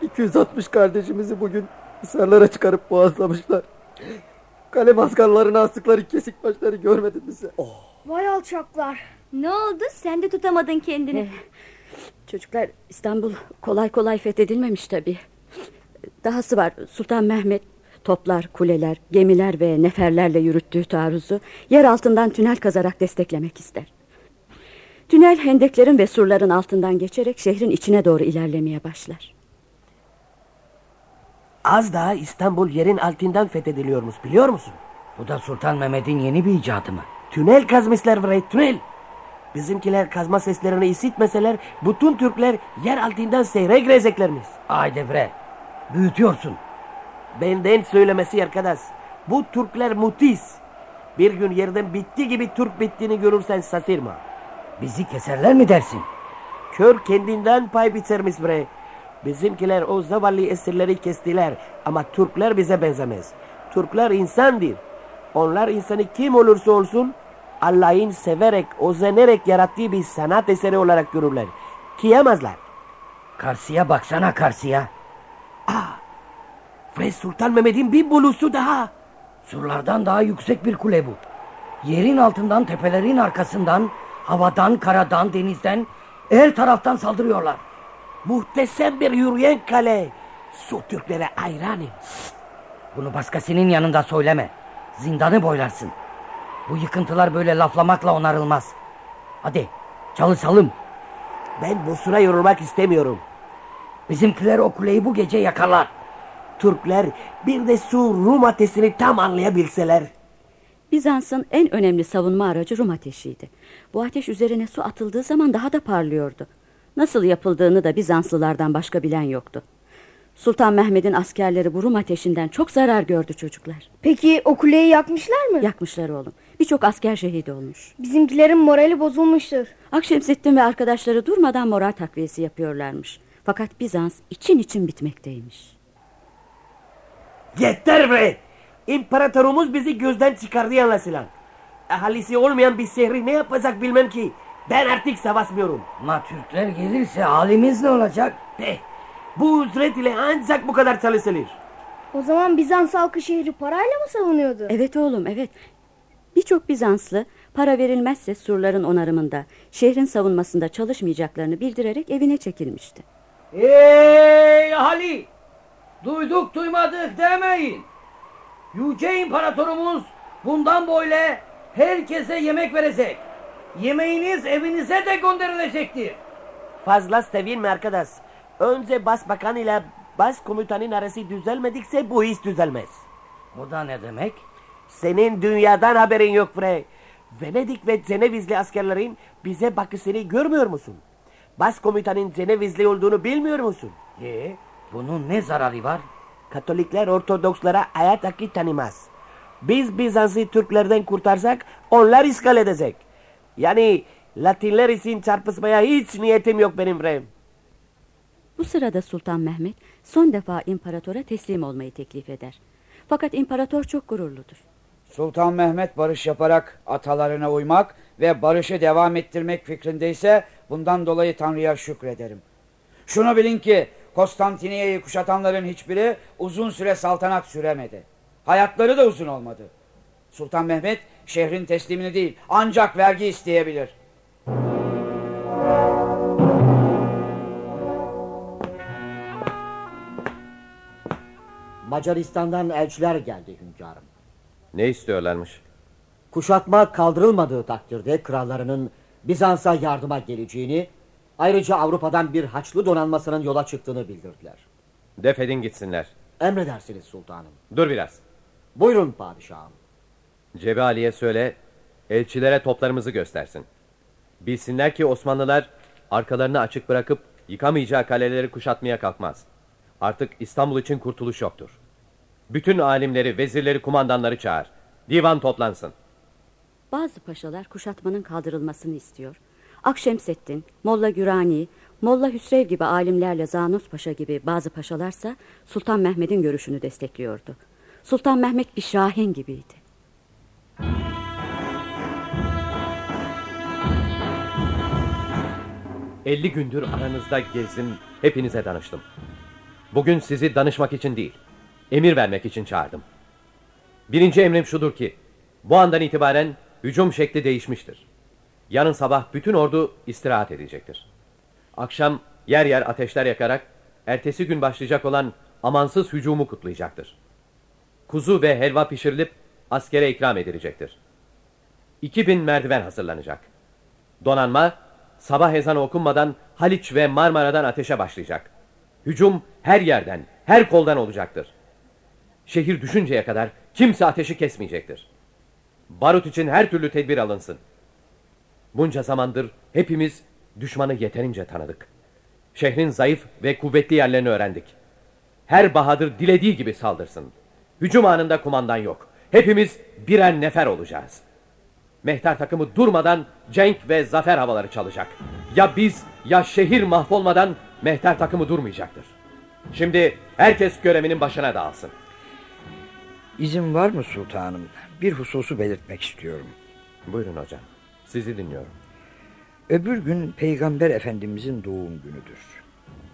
260 kardeşimizi bugün hisarlara çıkarıp boğazlamışlar. Kale maskarlarına astıkları kesik başları görmedin mi sen? Vay alçaklar. Ne oldu? Sen de tutamadın kendini. Eh, Çocuklar İstanbul kolay kolay fethedilmemiş tabii. Dahası var Sultan Mehmet toplar, kuleler, gemiler ve neferlerle yürüttüğü taarruzu yer altından tünel kazarak desteklemek ister. Tünel hendeklerin ve surların altından geçerek şehrin içine doğru ilerlemeye başlar. Az daha İstanbul yerin altından fethediliyormuş biliyor musun? Bu da Sultan Mehmet'in yeni bir icadı mı? Tünel kazmışlar bre tünel. Bizimkiler kazma seslerini işitmeseler bütün Türkler yer altından seyre gireceklermiş. Haydi bre. Büyütüyorsun. Benden söylemesi arkadaş. Bu Türkler mutis. Bir gün yerden bitti gibi Türk bittiğini görürsen şaşırma. Bizi keserler mi dersin? Kör kendinden pay biçermiş bre. Bizimkiler o zavallı esirleri kestiler ama Türkler bize benzemez. Türkler insandır. Onlar insanı kim olursa olsun Allah'ın severek, özenerek yarattığı bir sanat eseri olarak görürler. Kıyamazlar. Karşıya baksana karşıya. Ve Sultan Mehmet'in bir bulusu daha. Surlardan daha yüksek bir kule bu. Yerin altından, tepelerin arkasından, havadan, karadan, denizden, her taraftan saldırıyorlar. Muhteşem bir yürüyen kale. Su Türklere hayranım. Bunu başkasının yanında söyleme. Zindanı boylarsın. Bu yıkıntılar böyle laflamakla onarılmaz. Hadi çalışalım. Ben bu sıra yorulmak istemiyorum. Bizimkiler o kuleyi bu gece yakarlar. Türkler bir de su Rum ateşini tam anlayabilseler. Bizans'ın en önemli savunma aracı Rum ateşiydi. Bu ateş üzerine su atıldığı zaman daha da parlıyordu. Nasıl yapıldığını da Bizanslılardan başka bilen yoktu. Sultan Mehmet'in askerleri bu Rum ateşinden çok zarar gördü çocuklar. Peki o kuleyi yakmışlar mı? Yakmışlar oğlum. Birçok asker şehit olmuş. Bizimkilerin morali bozulmuştur. Akşemseddin ve arkadaşları durmadan moral takviyesi yapıyorlarmış. Fakat Bizans için için bitmekteymiş. Yeter bre! İmparatorumuz bizi gözden çıkardı anlaşılan. Ahalisi olmayan bir şehri ne yapacak bilmem ki. Ben artık savaşmıyorum. Ma Türkler gelirse halimiz ne olacak? Eh, bu ücret ile ancak bu kadar çalışılır. O zaman Bizans halkı şehri parayla mı savunuyordu? Evet oğlum evet. Birçok Bizanslı para verilmezse surların onarımında, şehrin savunmasında çalışmayacaklarını bildirerek evine çekilmişti. Ey ahali! Duyduk duymadık demeyin. Yüce İmparatorumuz bundan böyle herkese yemek verecek. Yemeğiniz evinize de gönderilecektir. Fazla sevinme arkadaş. Önce başbakan ile başkomutanın arası düzelmedikse bu iş düzelmez. O da ne demek? Senin dünyadan haberin yok bre. Venedik ve Cenevizli askerlerin bize bakışını görmüyor musun? Başkomutanın Cenevizli olduğunu bilmiyor musun? Ee, bunun ne zararı var? Katolikler Ortodokslara hayat hakkı tanımaz. Biz Bizans'ı Türklerden kurtarsak onlar işgal edecek. Yani Latinler için çarpışmaya hiç niyetim yok benim bre. Bu sırada Sultan Mehmet son defa imparatora teslim olmayı teklif eder. Fakat imparator çok gururludur. Sultan Mehmet barış yaparak atalarına uymak ve barışı devam ettirmek fikrindeyse bundan dolayı Tanrı'ya şükrederim. Şunu bilin ki Konstantiniyye'yi kuşatanların hiçbiri uzun süre saltanat süremedi. Hayatları da uzun olmadı. Sultan Mehmet şehrin teslimini değil ancak vergi isteyebilir. Macaristan'dan elçiler geldi hünkârım. Ne istiyorlarmış? Kuşatma kaldırılmadığı takdirde krallarının Bizans'a yardıma geleceğini, ayrıca Avrupa'dan bir haçlı donanmasının yola çıktığını bildirdiler. Defedin gitsinler. Emredersiniz sultanım. Dur biraz. Buyurun padişahım. Cebi Ali'ye söyle, elçilere toplarımızı göstersin. Bilsinler ki Osmanlılar arkalarını açık bırakıp yıkamayacağı kaleleri kuşatmaya kalkmaz. Artık İstanbul için kurtuluş yoktur. Bütün alimleri, vezirleri, kumandanları çağır. Divan toplansın. Bazı paşalar kuşatmanın kaldırılmasını istiyor. Akşemseddin, Molla Gürani, Molla Hüsrev gibi alimlerle Zanus Paşa gibi bazı paşalarsa Sultan Mehmet'in görüşünü destekliyordu. Sultan Mehmet bir şahin gibiydi. Elli gündür aranızda gezdim, hepinize danıştım. Bugün sizi danışmak için değil, emir vermek için çağırdım. Birinci emrim şudur ki, bu andan itibaren hücum şekli değişmiştir. Yarın sabah bütün ordu istirahat edecektir. Akşam yer yer ateşler yakarak, ertesi gün başlayacak olan amansız hücumu kutlayacaktır. Kuzu ve helva pişirilip askere ikram edilecektir. 2000 merdiven hazırlanacak. Donanma sabah ezanı okunmadan Haliç ve Marmara'dan ateşe başlayacak. Hücum her yerden, her koldan olacaktır. Şehir düşünceye kadar kimse ateşi kesmeyecektir. Barut için her türlü tedbir alınsın. Bunca zamandır hepimiz düşmanı yeterince tanıdık. Şehrin zayıf ve kuvvetli yerlerini öğrendik. Her bahadır dilediği gibi saldırsın. Hücum anında kumandan yok. Hepimiz birer nefer olacağız. Mehter takımı durmadan cenk ve zafer havaları çalacak. Ya biz ya şehir mahvolmadan mehter takımı durmayacaktır. Şimdi herkes görevinin başına dağılsın. İzin var mı sultanım? Bir hususu belirtmek istiyorum. Buyurun hocam. Sizi dinliyorum. Öbür gün Peygamber Efendimizin doğum günüdür.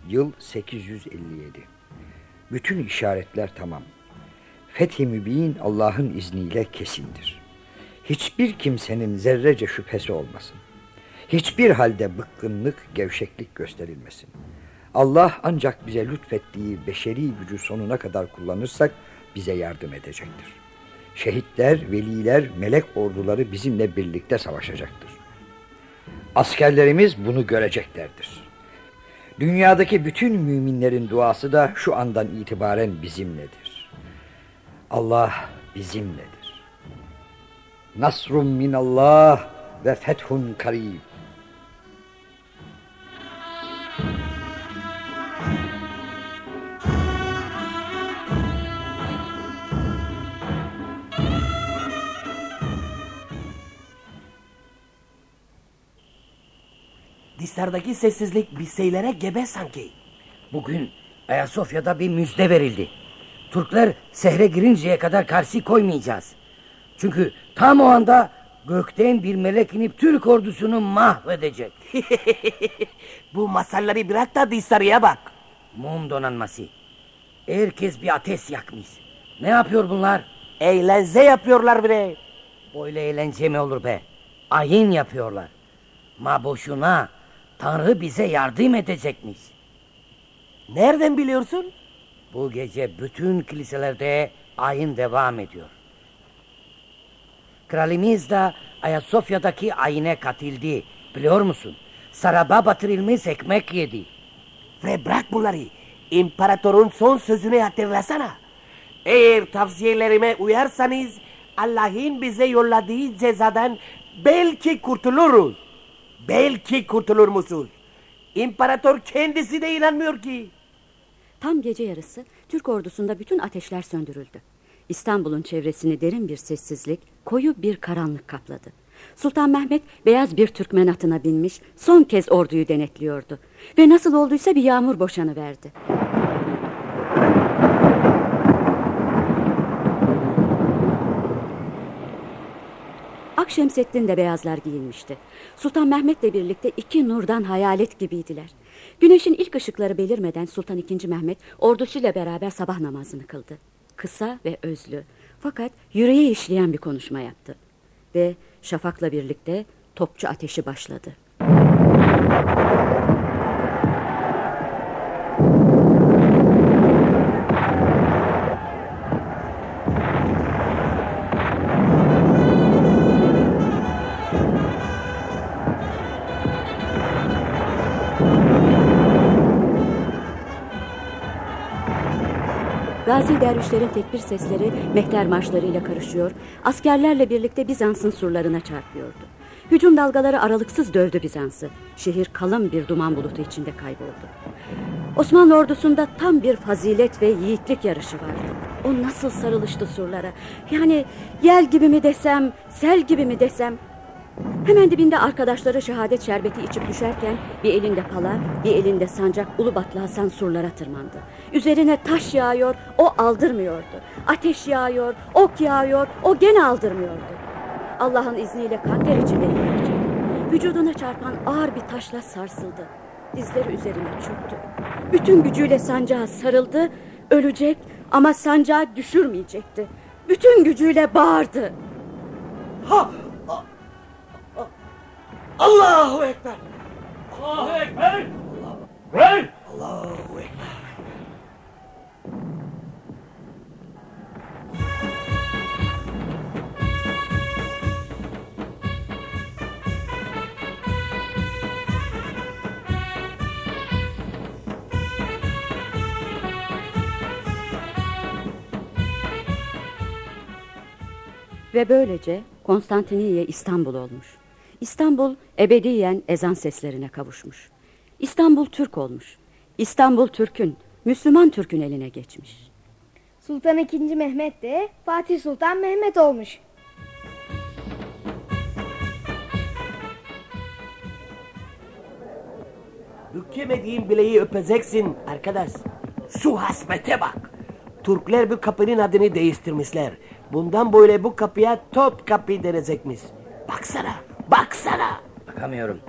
Yıl 857. Bütün işaretler tamam. Fethi mübin Allah'ın izniyle kesindir. Hiçbir kimsenin zerrece şüphesi olmasın. Hiçbir halde bıkkınlık, gevşeklik gösterilmesin. Allah ancak bize lütfettiği beşeri gücü sonuna kadar kullanırsak bize yardım edecektir. Şehitler, veliler, melek orduları bizimle birlikte savaşacaktır. Askerlerimiz bunu göreceklerdir. Dünyadaki bütün müminlerin duası da şu andan itibaren bizimledir. Allah bizimledir. Nasrum minallah ve fethun karib. Dışarıdaki sessizlik bir şeylere gebe sanki. Bugün Ayasofya'da bir müjde verildi. Türkler sehre girinceye kadar karşı koymayacağız. Çünkü tam o anda gökten bir melek inip Türk ordusunu mahvedecek. Bu masalları bırak da dışarıya bak. Mum donanması. Herkes bir ateş yakmış. Ne yapıyor bunlar? Eğlence yapıyorlar bre. Öyle eğlence mi olur be? Ayin yapıyorlar. Ma boşuna Tanrı bize yardım edecekmiş. Nereden biliyorsun? Bu gece bütün kiliselerde ayin devam ediyor. Kralimiz de Ayasofya'daki ayine katıldı. Biliyor musun? Saraba batırılmış ekmek yedi. Ve bırak bunları. İmparatorun son sözünü hatırlasana. Eğer tavsiyelerime uyarsanız Allah'ın bize yolladığı cezadan belki kurtuluruz. Belki kurtulur musunuz? İmparator kendisi de inanmıyor ki. Tam gece yarısı Türk ordusunda bütün ateşler söndürüldü. İstanbul'un çevresini derin bir sessizlik, koyu bir karanlık kapladı. Sultan Mehmet beyaz bir Türkmen atına binmiş, son kez orduyu denetliyordu. Ve nasıl olduysa bir yağmur boşanı verdi. Akşemseddin de beyazlar giyinmişti. Sultan Mehmet'le birlikte iki nurdan hayalet gibiydiler. Güneşin ilk ışıkları belirmeden Sultan II. Mehmet ordusuyla beraber sabah namazını kıldı. Kısa ve özlü fakat yüreğe işleyen bir konuşma yaptı. Ve şafakla birlikte topçu ateşi başladı. Gazi dervişlerin tekbir sesleri mehter marşlarıyla karışıyor, askerlerle birlikte Bizans'ın surlarına çarpıyordu. Hücum dalgaları aralıksız dövdü Bizans'ı. Şehir kalın bir duman bulutu içinde kayboldu. Osmanlı ordusunda tam bir fazilet ve yiğitlik yarışı vardı. O nasıl sarılıştı surlara. Yani yel gibi mi desem, sel gibi mi desem. Hemen dibinde arkadaşları şehadet şerbeti içip düşerken bir elinde pala, bir elinde sancak Ulubatlı Hasan surlara tırmandı. Üzerine taş yağıyor, o aldırmıyordu. Ateş yağıyor, ok yağıyor, o gene aldırmıyordu. Allah'ın izniyle kanter içinde yürüyecek. Vücuduna çarpan ağır bir taşla sarsıldı. Dizleri üzerine çöktü. Bütün gücüyle sancağa sarıldı, ölecek ama sancağı düşürmeyecekti. Bütün gücüyle bağırdı. Ha! Allahu Ekber! Allahu Ekber! Ver! Allahu Ekber! Ve böylece Konstantiniye İstanbul olmuş. İstanbul ebediyen ezan seslerine kavuşmuş. İstanbul Türk olmuş. İstanbul Türk'ün, Müslüman Türk'ün eline geçmiş. Sultan II. Mehmet de Fatih Sultan Mehmet olmuş. Bükemediğin bileği öpeceksin arkadaş. Şu hasmete bak. Türkler bu kapının adını değiştirmişler. Bundan böyle bu kapıya top kapı denecekmiş. Baksana, baksana. Bakamıyorum.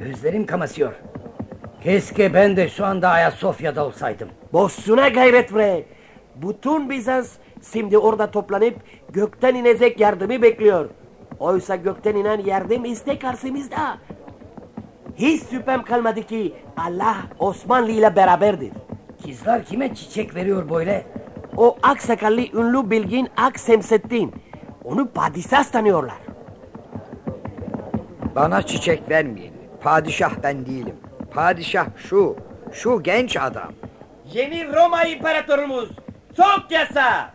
Gözlerim kamasıyor. Keşke ben de şu anda Ayasofya'da olsaydım. Boşuna gayret bre. Bütün Bizans şimdi orada toplanıp gökten inecek yardımı bekliyor. Oysa gökten inen yardım iste karşımızda. Hiç şüphem kalmadı ki Allah Osmanlı ile beraberdir. Kızlar kime çiçek veriyor böyle? O aksakallı ünlü bilgin Aksemseddin. Onu padişah tanıyorlar. Bana çiçek vermeyin. Padişah ben değilim. Padişah şu, şu genç adam. Yeni Roma imparatorumuz. Çok yasa.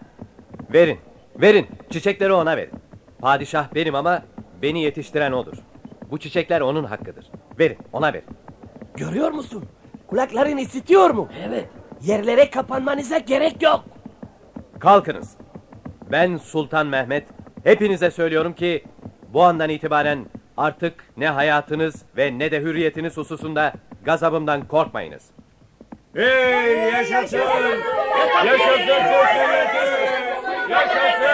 Verin, verin. Çiçekleri ona verin. Padişah benim ama beni yetiştiren odur. Bu çiçekler onun hakkıdır. Verin, ona verin. Görüyor musun? Kulakların işitiyor mu? Evet. Yerlere kapanmanıza gerek yok. Kalkınız. Ben Sultan Mehmet. Hepinize söylüyorum ki bu andan itibaren artık ne hayatınız ve ne de hürriyetiniz hususunda gazabımdan korkmayınız. Hey yaşasın! Yaşasın milleti! Yaşasın!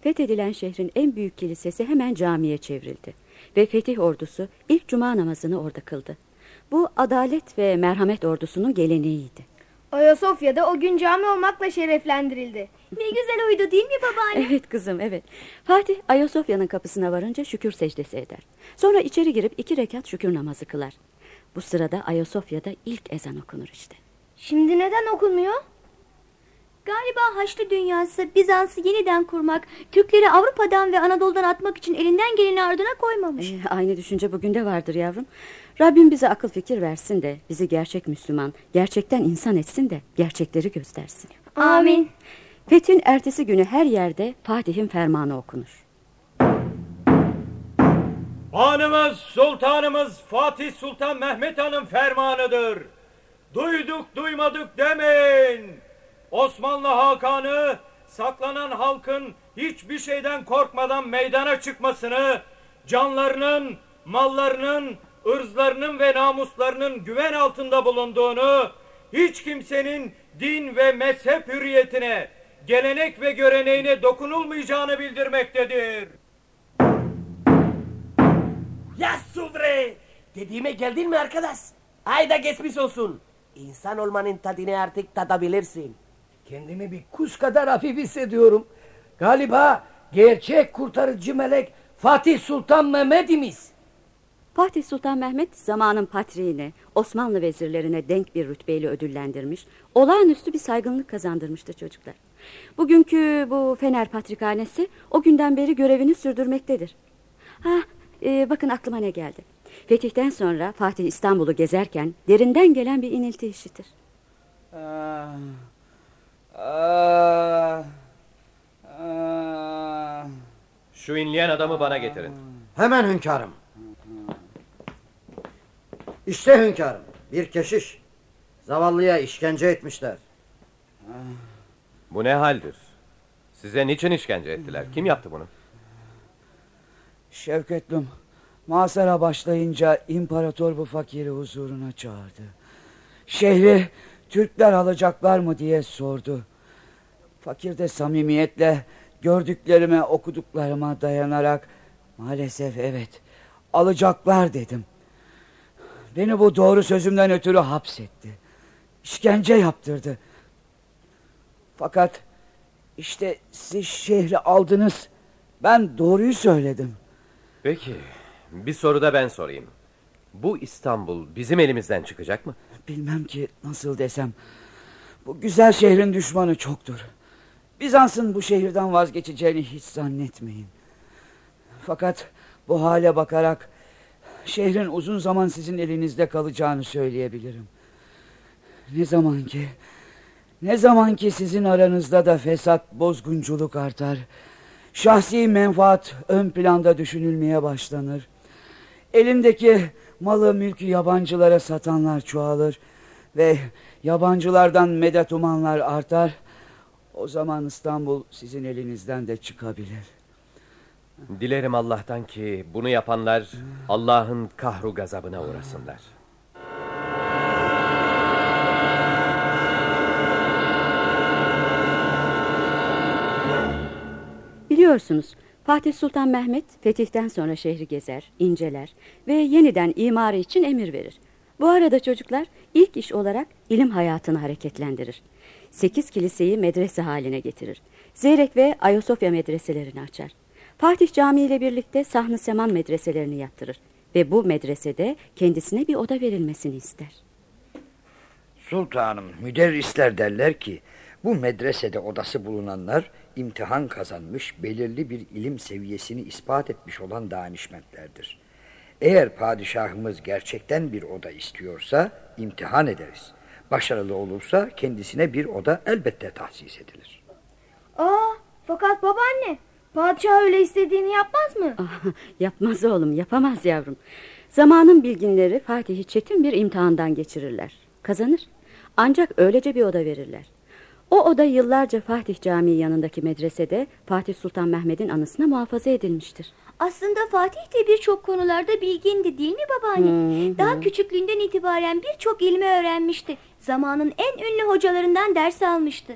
Fethedilen şehrin en büyük kilisesi hemen camiye çevrildi. Ve fetih ordusu ilk cuma namazını orada kıldı. Bu adalet ve merhamet ordusunun geleneğiydi. Ayasofya'da o gün cami olmakla şereflendirildi. Ne güzel uydu değil mi babaanne? Evet kızım evet. Fatih Ayasofya'nın kapısına varınca şükür secdesi eder. Sonra içeri girip iki rekat şükür namazı kılar. Bu sırada Ayasofya'da ilk ezan okunur işte. Şimdi neden okunmuyor? Galiba Haçlı dünyası Bizans'ı yeniden kurmak, Türkleri Avrupa'dan ve Anadolu'dan atmak için elinden geleni ardına koymamış. Ee, aynı düşünce bugün de vardır yavrum. Rabbim bize akıl fikir versin de bizi gerçek Müslüman, gerçekten insan etsin de gerçekleri göstersin. Amin. Fethin ertesi günü her yerde Fatih'in fermanı okunur. Hanımız, sultanımız Fatih Sultan Mehmet Han'ın fermanıdır. Duyduk duymadık demeyin. Osmanlı Hakan'ı saklanan halkın hiçbir şeyden korkmadan meydana çıkmasını, canlarının, mallarının, ırzlarının ve namuslarının güven altında bulunduğunu, hiç kimsenin din ve mezhep hürriyetine, gelenek ve göreneğine dokunulmayacağını bildirmektedir. Ya suvre! Dediğime geldin mi arkadaş? Hayda geçmiş olsun. İnsan olmanın tadını artık tadabilirsin. Kendimi bir kuş kadar hafif hissediyorum. Galiba gerçek kurtarıcı melek Fatih Sultan Mehmet'imiz. Fatih Sultan Mehmet zamanın patriğine, Osmanlı vezirlerine denk bir rütbeyle ödüllendirmiş, olağanüstü bir saygınlık kazandırmıştı çocuklar. Bugünkü bu Fener Patrikhanesi o günden beri görevini sürdürmektedir. Ha, e, bakın aklıma ne geldi. Fetihten sonra Fatih İstanbul'u gezerken derinden gelen bir inilti işitir. Ah, ah, ah. Şu inleyen adamı bana getirin. Hemen hünkârım. İşte hünkârım. Bir keşiş. Zavallıya işkence etmişler. Bu ne haldir? Size niçin işkence ettiler? Kim yaptı bunu? Şevketlüm, Masara başlayınca imparator bu fakiri huzuruna çağırdı. Şehri Türkler alacaklar mı diye sordu. Fakir de samimiyetle gördüklerime okuduklarıma dayanarak maalesef evet alacaklar dedim. Beni bu doğru sözümden ötürü hapsetti. İşkence yaptırdı. Fakat işte siz şehri aldınız. Ben doğruyu söyledim. Peki, bir soru da ben sorayım. Bu İstanbul bizim elimizden çıkacak mı? Bilmem ki nasıl desem. Bu güzel şehrin düşmanı çoktur. Bizans'ın bu şehirden vazgeçeceğini hiç zannetmeyin. Fakat bu hale bakarak şehrin uzun zaman sizin elinizde kalacağını söyleyebilirim. Ne zaman ki ne zaman ki sizin aranızda da fesat, bozgunculuk artar, şahsi menfaat ön planda düşünülmeye başlanır. Elindeki malı mülkü yabancılara satanlar çoğalır ve yabancılardan medet umanlar artar. O zaman İstanbul sizin elinizden de çıkabilir. Dilerim Allah'tan ki bunu yapanlar Allah'ın kahru gazabına uğrasınlar. Biliyorsunuz Fatih Sultan Mehmet fetihten sonra şehri gezer, inceler ve yeniden imarı için emir verir. Bu arada çocuklar ilk iş olarak ilim hayatını hareketlendirir. Sekiz kiliseyi medrese haline getirir. Zeyrek ve Ayasofya medreselerini açar. Fatih Camii ile birlikte Sahn-ı Seman medreselerini yaptırır. Ve bu medresede kendisine bir oda verilmesini ister. Sultanım müderrisler derler ki bu medresede odası bulunanlar imtihan kazanmış belirli bir ilim seviyesini ispat etmiş olan danişmentlerdir. Eğer padişahımız gerçekten bir oda istiyorsa imtihan ederiz. Başarılı olursa kendisine bir oda elbette tahsis edilir. Aa, fakat babaanne padişah öyle istediğini yapmaz mı? Yapmaz oğlum, yapamaz yavrum. Zamanın bilginleri Fatih'i çetin bir imtihandan geçirirler. Kazanır. Ancak öylece bir oda verirler. O oda yıllarca Fatih Camii yanındaki medresede Fatih Sultan Mehmet'in anısına muhafaza edilmiştir. Aslında Fatih de birçok konularda bilgindi değil mi babaanne? Hı hı. Daha küçüklüğünden itibaren birçok ilmi öğrenmişti. Zamanın en ünlü hocalarından ders almıştı.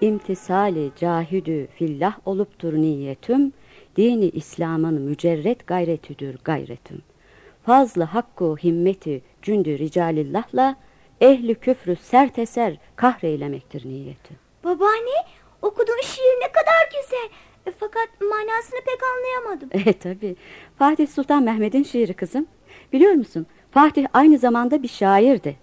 İmtisali cahidü fillah oluptur niyetüm, dini İslam'ın mücerret gayretüdür gayretüm. Fazlı hakku himmeti cündü ricalillahla, ehli küfrü serteser kahreylemektir niyeti. Babaanne okuduğun şiir ne kadar güzel. E, fakat manasını pek anlayamadım. E tabi. Fatih Sultan Mehmet'in şiiri kızım. Biliyor musun? Fatih aynı zamanda bir şairdi.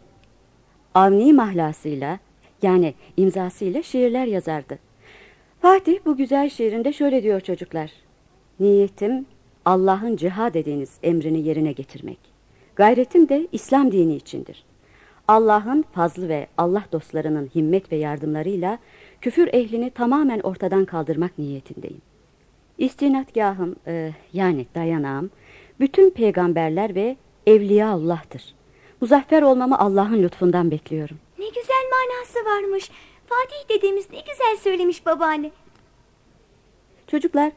Avni mahlasıyla yani imzasıyla şiirler yazardı. Fatih bu güzel şiirinde şöyle diyor çocuklar. Niyetim Allah'ın cihad dediğiniz emrini yerine getirmek. Gayretim de İslam dini içindir. Allah'ın fazlı ve Allah dostlarının himmet ve yardımlarıyla küfür ehlini tamamen ortadan kaldırmak niyetindeyim. İstinatgahım e, yani dayanağım bütün peygamberler ve Evliyaullah'tır. Muzaffer olmamı Allah'ın lütfundan bekliyorum. Ne güzel manası varmış. Fatih dediğimiz ne güzel söylemiş babaanne. Çocuklar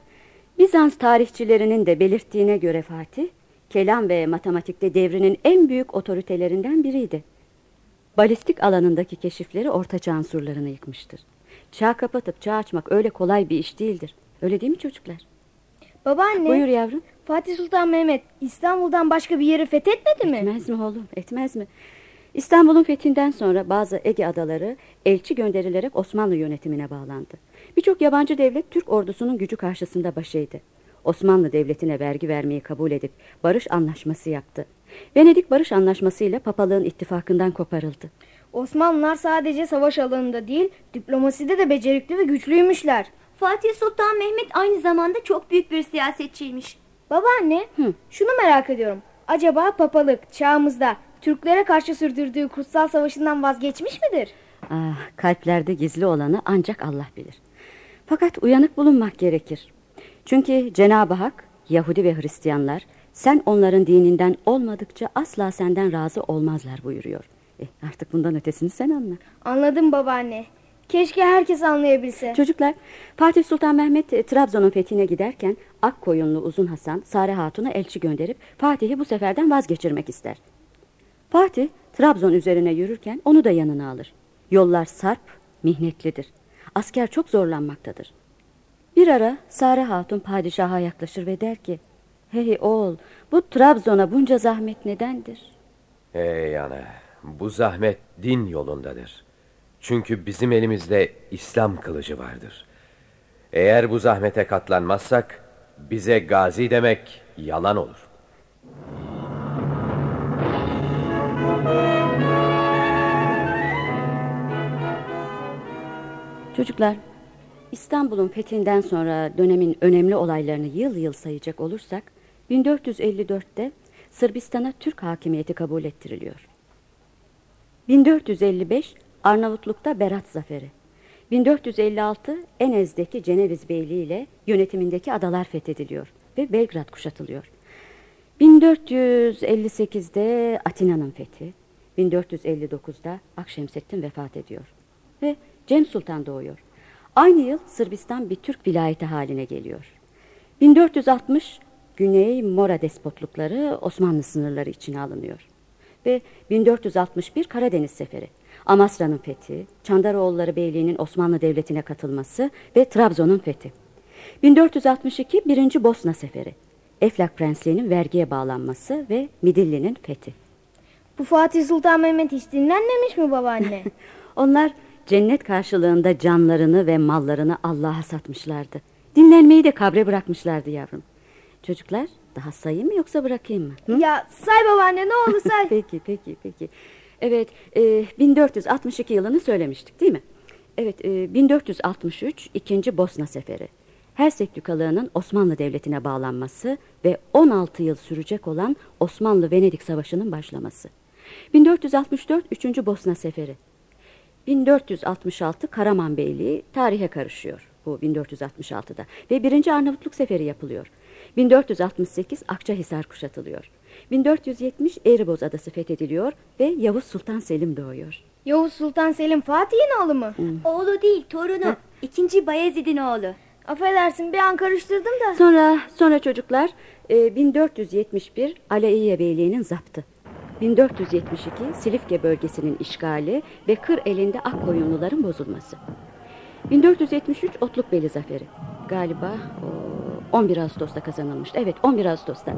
Bizans tarihçilerinin de belirttiğine göre Fatih, kelam ve matematikte devrinin en büyük otoritelerinden biriydi. Balistik alanındaki keşifleri orta çağ unsurlarını yıkmıştır. Çağ kapatıp çağ açmak öyle kolay bir iş değildir. Öyle değil mi çocuklar? Babaanne. Buyur yavrum. Fatih Sultan Mehmet İstanbul'dan başka bir yeri fethetmedi mi? Etmez mi oğlum? Etmez mi? İstanbul'un fethinden sonra bazı Ege adaları elçi gönderilerek Osmanlı yönetimine bağlandı. Birçok yabancı devlet Türk ordusunun gücü karşısında baş eğdi. Osmanlı devletine vergi vermeyi kabul edip barış anlaşması yaptı. Venedik barış anlaşması ile papalığın ittifakından koparıldı. Osmanlılar sadece savaş alanında değil, diplomaside de becerikli ve güçlüymüşler. Fatih Sultan Mehmet aynı zamanda çok büyük bir siyasetçiymiş. Babaanne, şunu merak ediyorum. Acaba papalık çağımızda Türklere karşı sürdürdüğü kutsal savaşından vazgeçmiş midir? Ah, kalplerde gizli olanı ancak Allah bilir. Fakat uyanık bulunmak gerekir. Çünkü Cenab-ı Hak, Yahudi ve Hristiyanlar, sen onların dininden olmadıkça asla senden razı olmazlar buyuruyor. Eh, artık bundan ötesini sen anla. Anladım babaanne. Keşke herkes anlayabilse. Çocuklar, Fatih Sultan Mehmet e, Trabzon'un fethine giderken Akkoyunlu Uzun Hasan, Sare Hatun'a elçi gönderip Fatih'i bu seferden vazgeçirmek ister. Fatih, Trabzon üzerine yürürken onu da yanına alır. Yollar sarp, mihnetlidir. Asker çok zorlanmaktadır. Bir ara Sare Hatun padişaha yaklaşır ve der ki, Hey oğul, bu Trabzon'a bunca zahmet nedendir? Ey ana, bu zahmet din yolundadır. Çünkü bizim elimizde İslam kılıcı vardır. Eğer bu zahmete katlanmazsak bize gazi demek yalan olur. Çocuklar, İstanbul'un fethinden sonra dönemin önemli olaylarını yıl yıl sayacak olursak 1454'te Sırbistan'a Türk hakimiyeti kabul ettiriliyor. 1455 Arnavutluk'ta Berat Zaferi. 1456 Enez'deki Ceneviz Beyliği ile yönetimindeki adalar fethediliyor ve Belgrad kuşatılıyor. 1458'de Atina'nın fethi, 1459'da Akşemseddin vefat ediyor ve Cem Sultan doğuyor. Aynı yıl Sırbistan bir Türk vilayeti haline geliyor. 1460 Güney Mora despotlukları Osmanlı sınırları içine alınıyor. Ve 1461 Karadeniz Seferi. Amasra'nın fethi, Çandaroğulları Beyliği'nin Osmanlı Devleti'ne katılması ve Trabzon'un fethi. 1462 1. Bosna Seferi. Eflak Prensliği'nin vergiye bağlanması ve Midilli'nin fethi. Bu Fatih Sultan Mehmet hiç dinlenmemiş mi babaanne? Onlar cennet karşılığında canlarını ve mallarını Allah'a satmışlardı. Dinlenmeyi de kabre bırakmışlardı yavrum. Çocuklar daha sayayım mı yoksa bırakayım mı? Hı? Ya say babaanne ne olur say. peki peki peki. Evet e, 1462 yılını söylemiştik değil mi? Evet e, 1463 2. Bosna Seferi. Hersek Dükalığı'nın Osmanlı Devleti'ne bağlanması ve 16 yıl sürecek olan Osmanlı-Venedik Savaşı'nın başlaması. 1464 3. Bosna Seferi. 1466 Karaman Beyliği tarihe karışıyor bu 1466'da ve 1. Arnavutluk Seferi yapılıyor. 1468 Akçahisar kuşatılıyor. 1470 Eğriboz Adası fethediliyor ve Yavuz Sultan Selim doğuyor. Yavuz Sultan Selim Fatih'in oğlu mu? Oğlu değil torunu. İkinci Bayezid'in oğlu. Affedersin bir an karıştırdım da. Sonra sonra çocuklar e, 1471 Alaiye Beyliği'nin zaptı. 1472 Silifke bölgesinin işgali ve Kır elinde Akkoyunluların bozulması. 1473 Otlukbeli Zaferi. Galiba o, 11 Ağustos'ta kazanılmıştı. Evet 11 Ağustos'ta.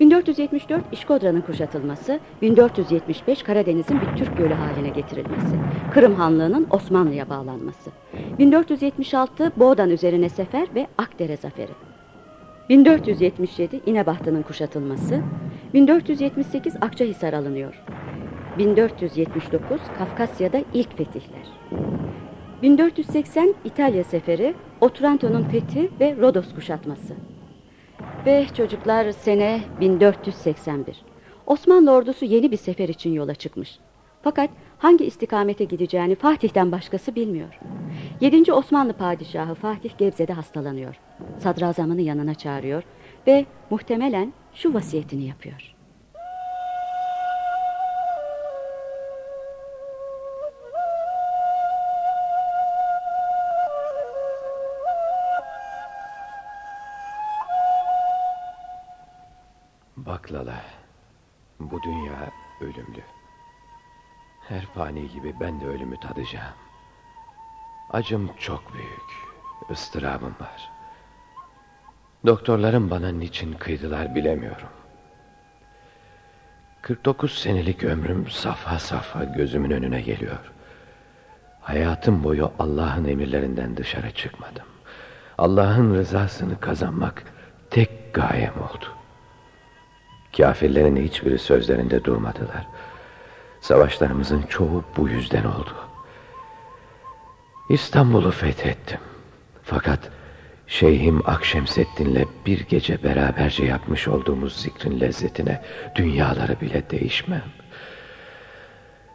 1474 İşkodra'nın kuşatılması. 1475 Karadeniz'in bir Türk gölü haline getirilmesi. Kırım Hanlığı'nın Osmanlı'ya bağlanması. 1476 Boğdan üzerine sefer ve Akdere Zaferi. 1477 İnebahtı'nın kuşatılması. 1478 Akçahisar alınıyor. 1479 Kafkasya'da ilk fetihler. 1480 İtalya seferi, Otranto'nun fethi ve Rodos kuşatması. Ve çocuklar sene 1481. Osmanlı ordusu yeni bir sefer için yola çıkmış. Fakat hangi istikamete gideceğini Fatih'ten başkası bilmiyor. 7. Osmanlı padişahı Fatih Gebze'de hastalanıyor. Sadrazamını yanına çağırıyor ve muhtemelen şu vasiyetini yapıyor. Fani gibi ben de ölümü tadacağım. Acım çok büyük, ıstırabım var. Doktorlarım bana niçin kıydılar bilemiyorum. 49 senelik ömrüm safha safha gözümün önüne geliyor. Hayatım boyu Allah'ın emirlerinden dışarı çıkmadım. Allah'ın rızasını kazanmak tek gayem oldu. Kafirlerin hiçbiri sözlerinde durmadılar. Savaşlarımızın çoğu bu yüzden oldu. İstanbul'u fethettim. Fakat Şeyhim Akşemseddin'le bir gece beraberce yapmış olduğumuz zikrin lezzetine dünyaları bile değişmem.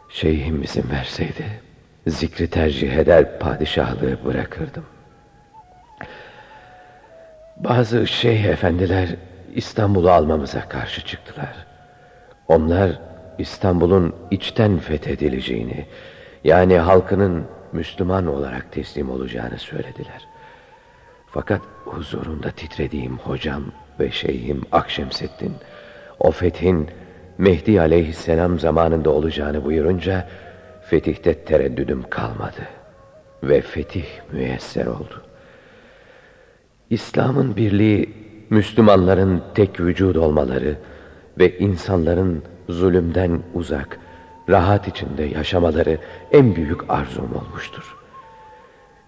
Şeyhim izin verseydi zikri tercih eder padişahlığı bırakırdım. Bazı şeyh efendiler İstanbul'u almamıza karşı çıktılar. Onlar İstanbul'un içten fethedileceğini, yani halkının Müslüman olarak teslim olacağını söylediler. Fakat huzurunda titrediğim hocam ve şeyhim Akşemseddin, o fethin Mehdi aleyhisselam zamanında olacağını buyurunca, fetihte tereddüdüm kalmadı. Ve fetih müyesser oldu. İslam'ın birliği, Müslümanların tek vücud olmaları ve insanların zulümden uzak, rahat içinde yaşamaları en büyük arzum olmuştur.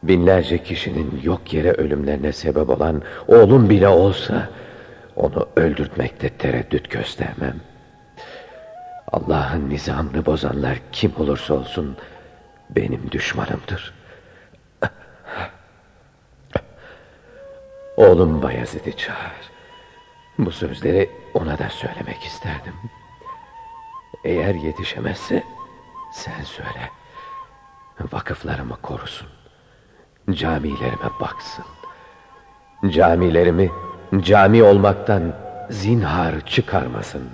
Binlerce kişinin yok yere ölümlerine sebep olan oğlum bile olsa onu öldürtmekte tereddüt göstermem. Allah'ın nizamını bozanlar kim olursa olsun benim düşmanımdır. Oğlum Bayezid'i çağır. Bu sözleri ona da söylemek isterdim. Eğer yetişemezse sen söyle. Vakıflarımı korusun. Camilerime baksın. Camilerimi cami olmaktan zinhar çıkarmasın.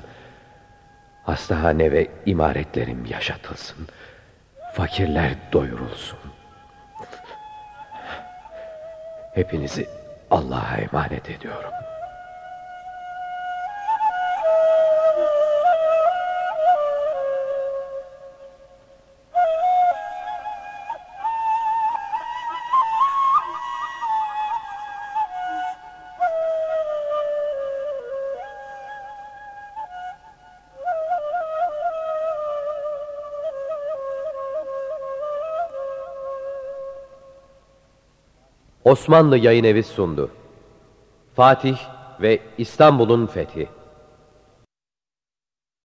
Hastahane ve imaretlerim yaşatılsın. Fakirler doyurulsun. Hepinizi Allah'a emanet ediyorum. Osmanlı Yayın Evi sundu. Fatih ve İstanbul'un Fethi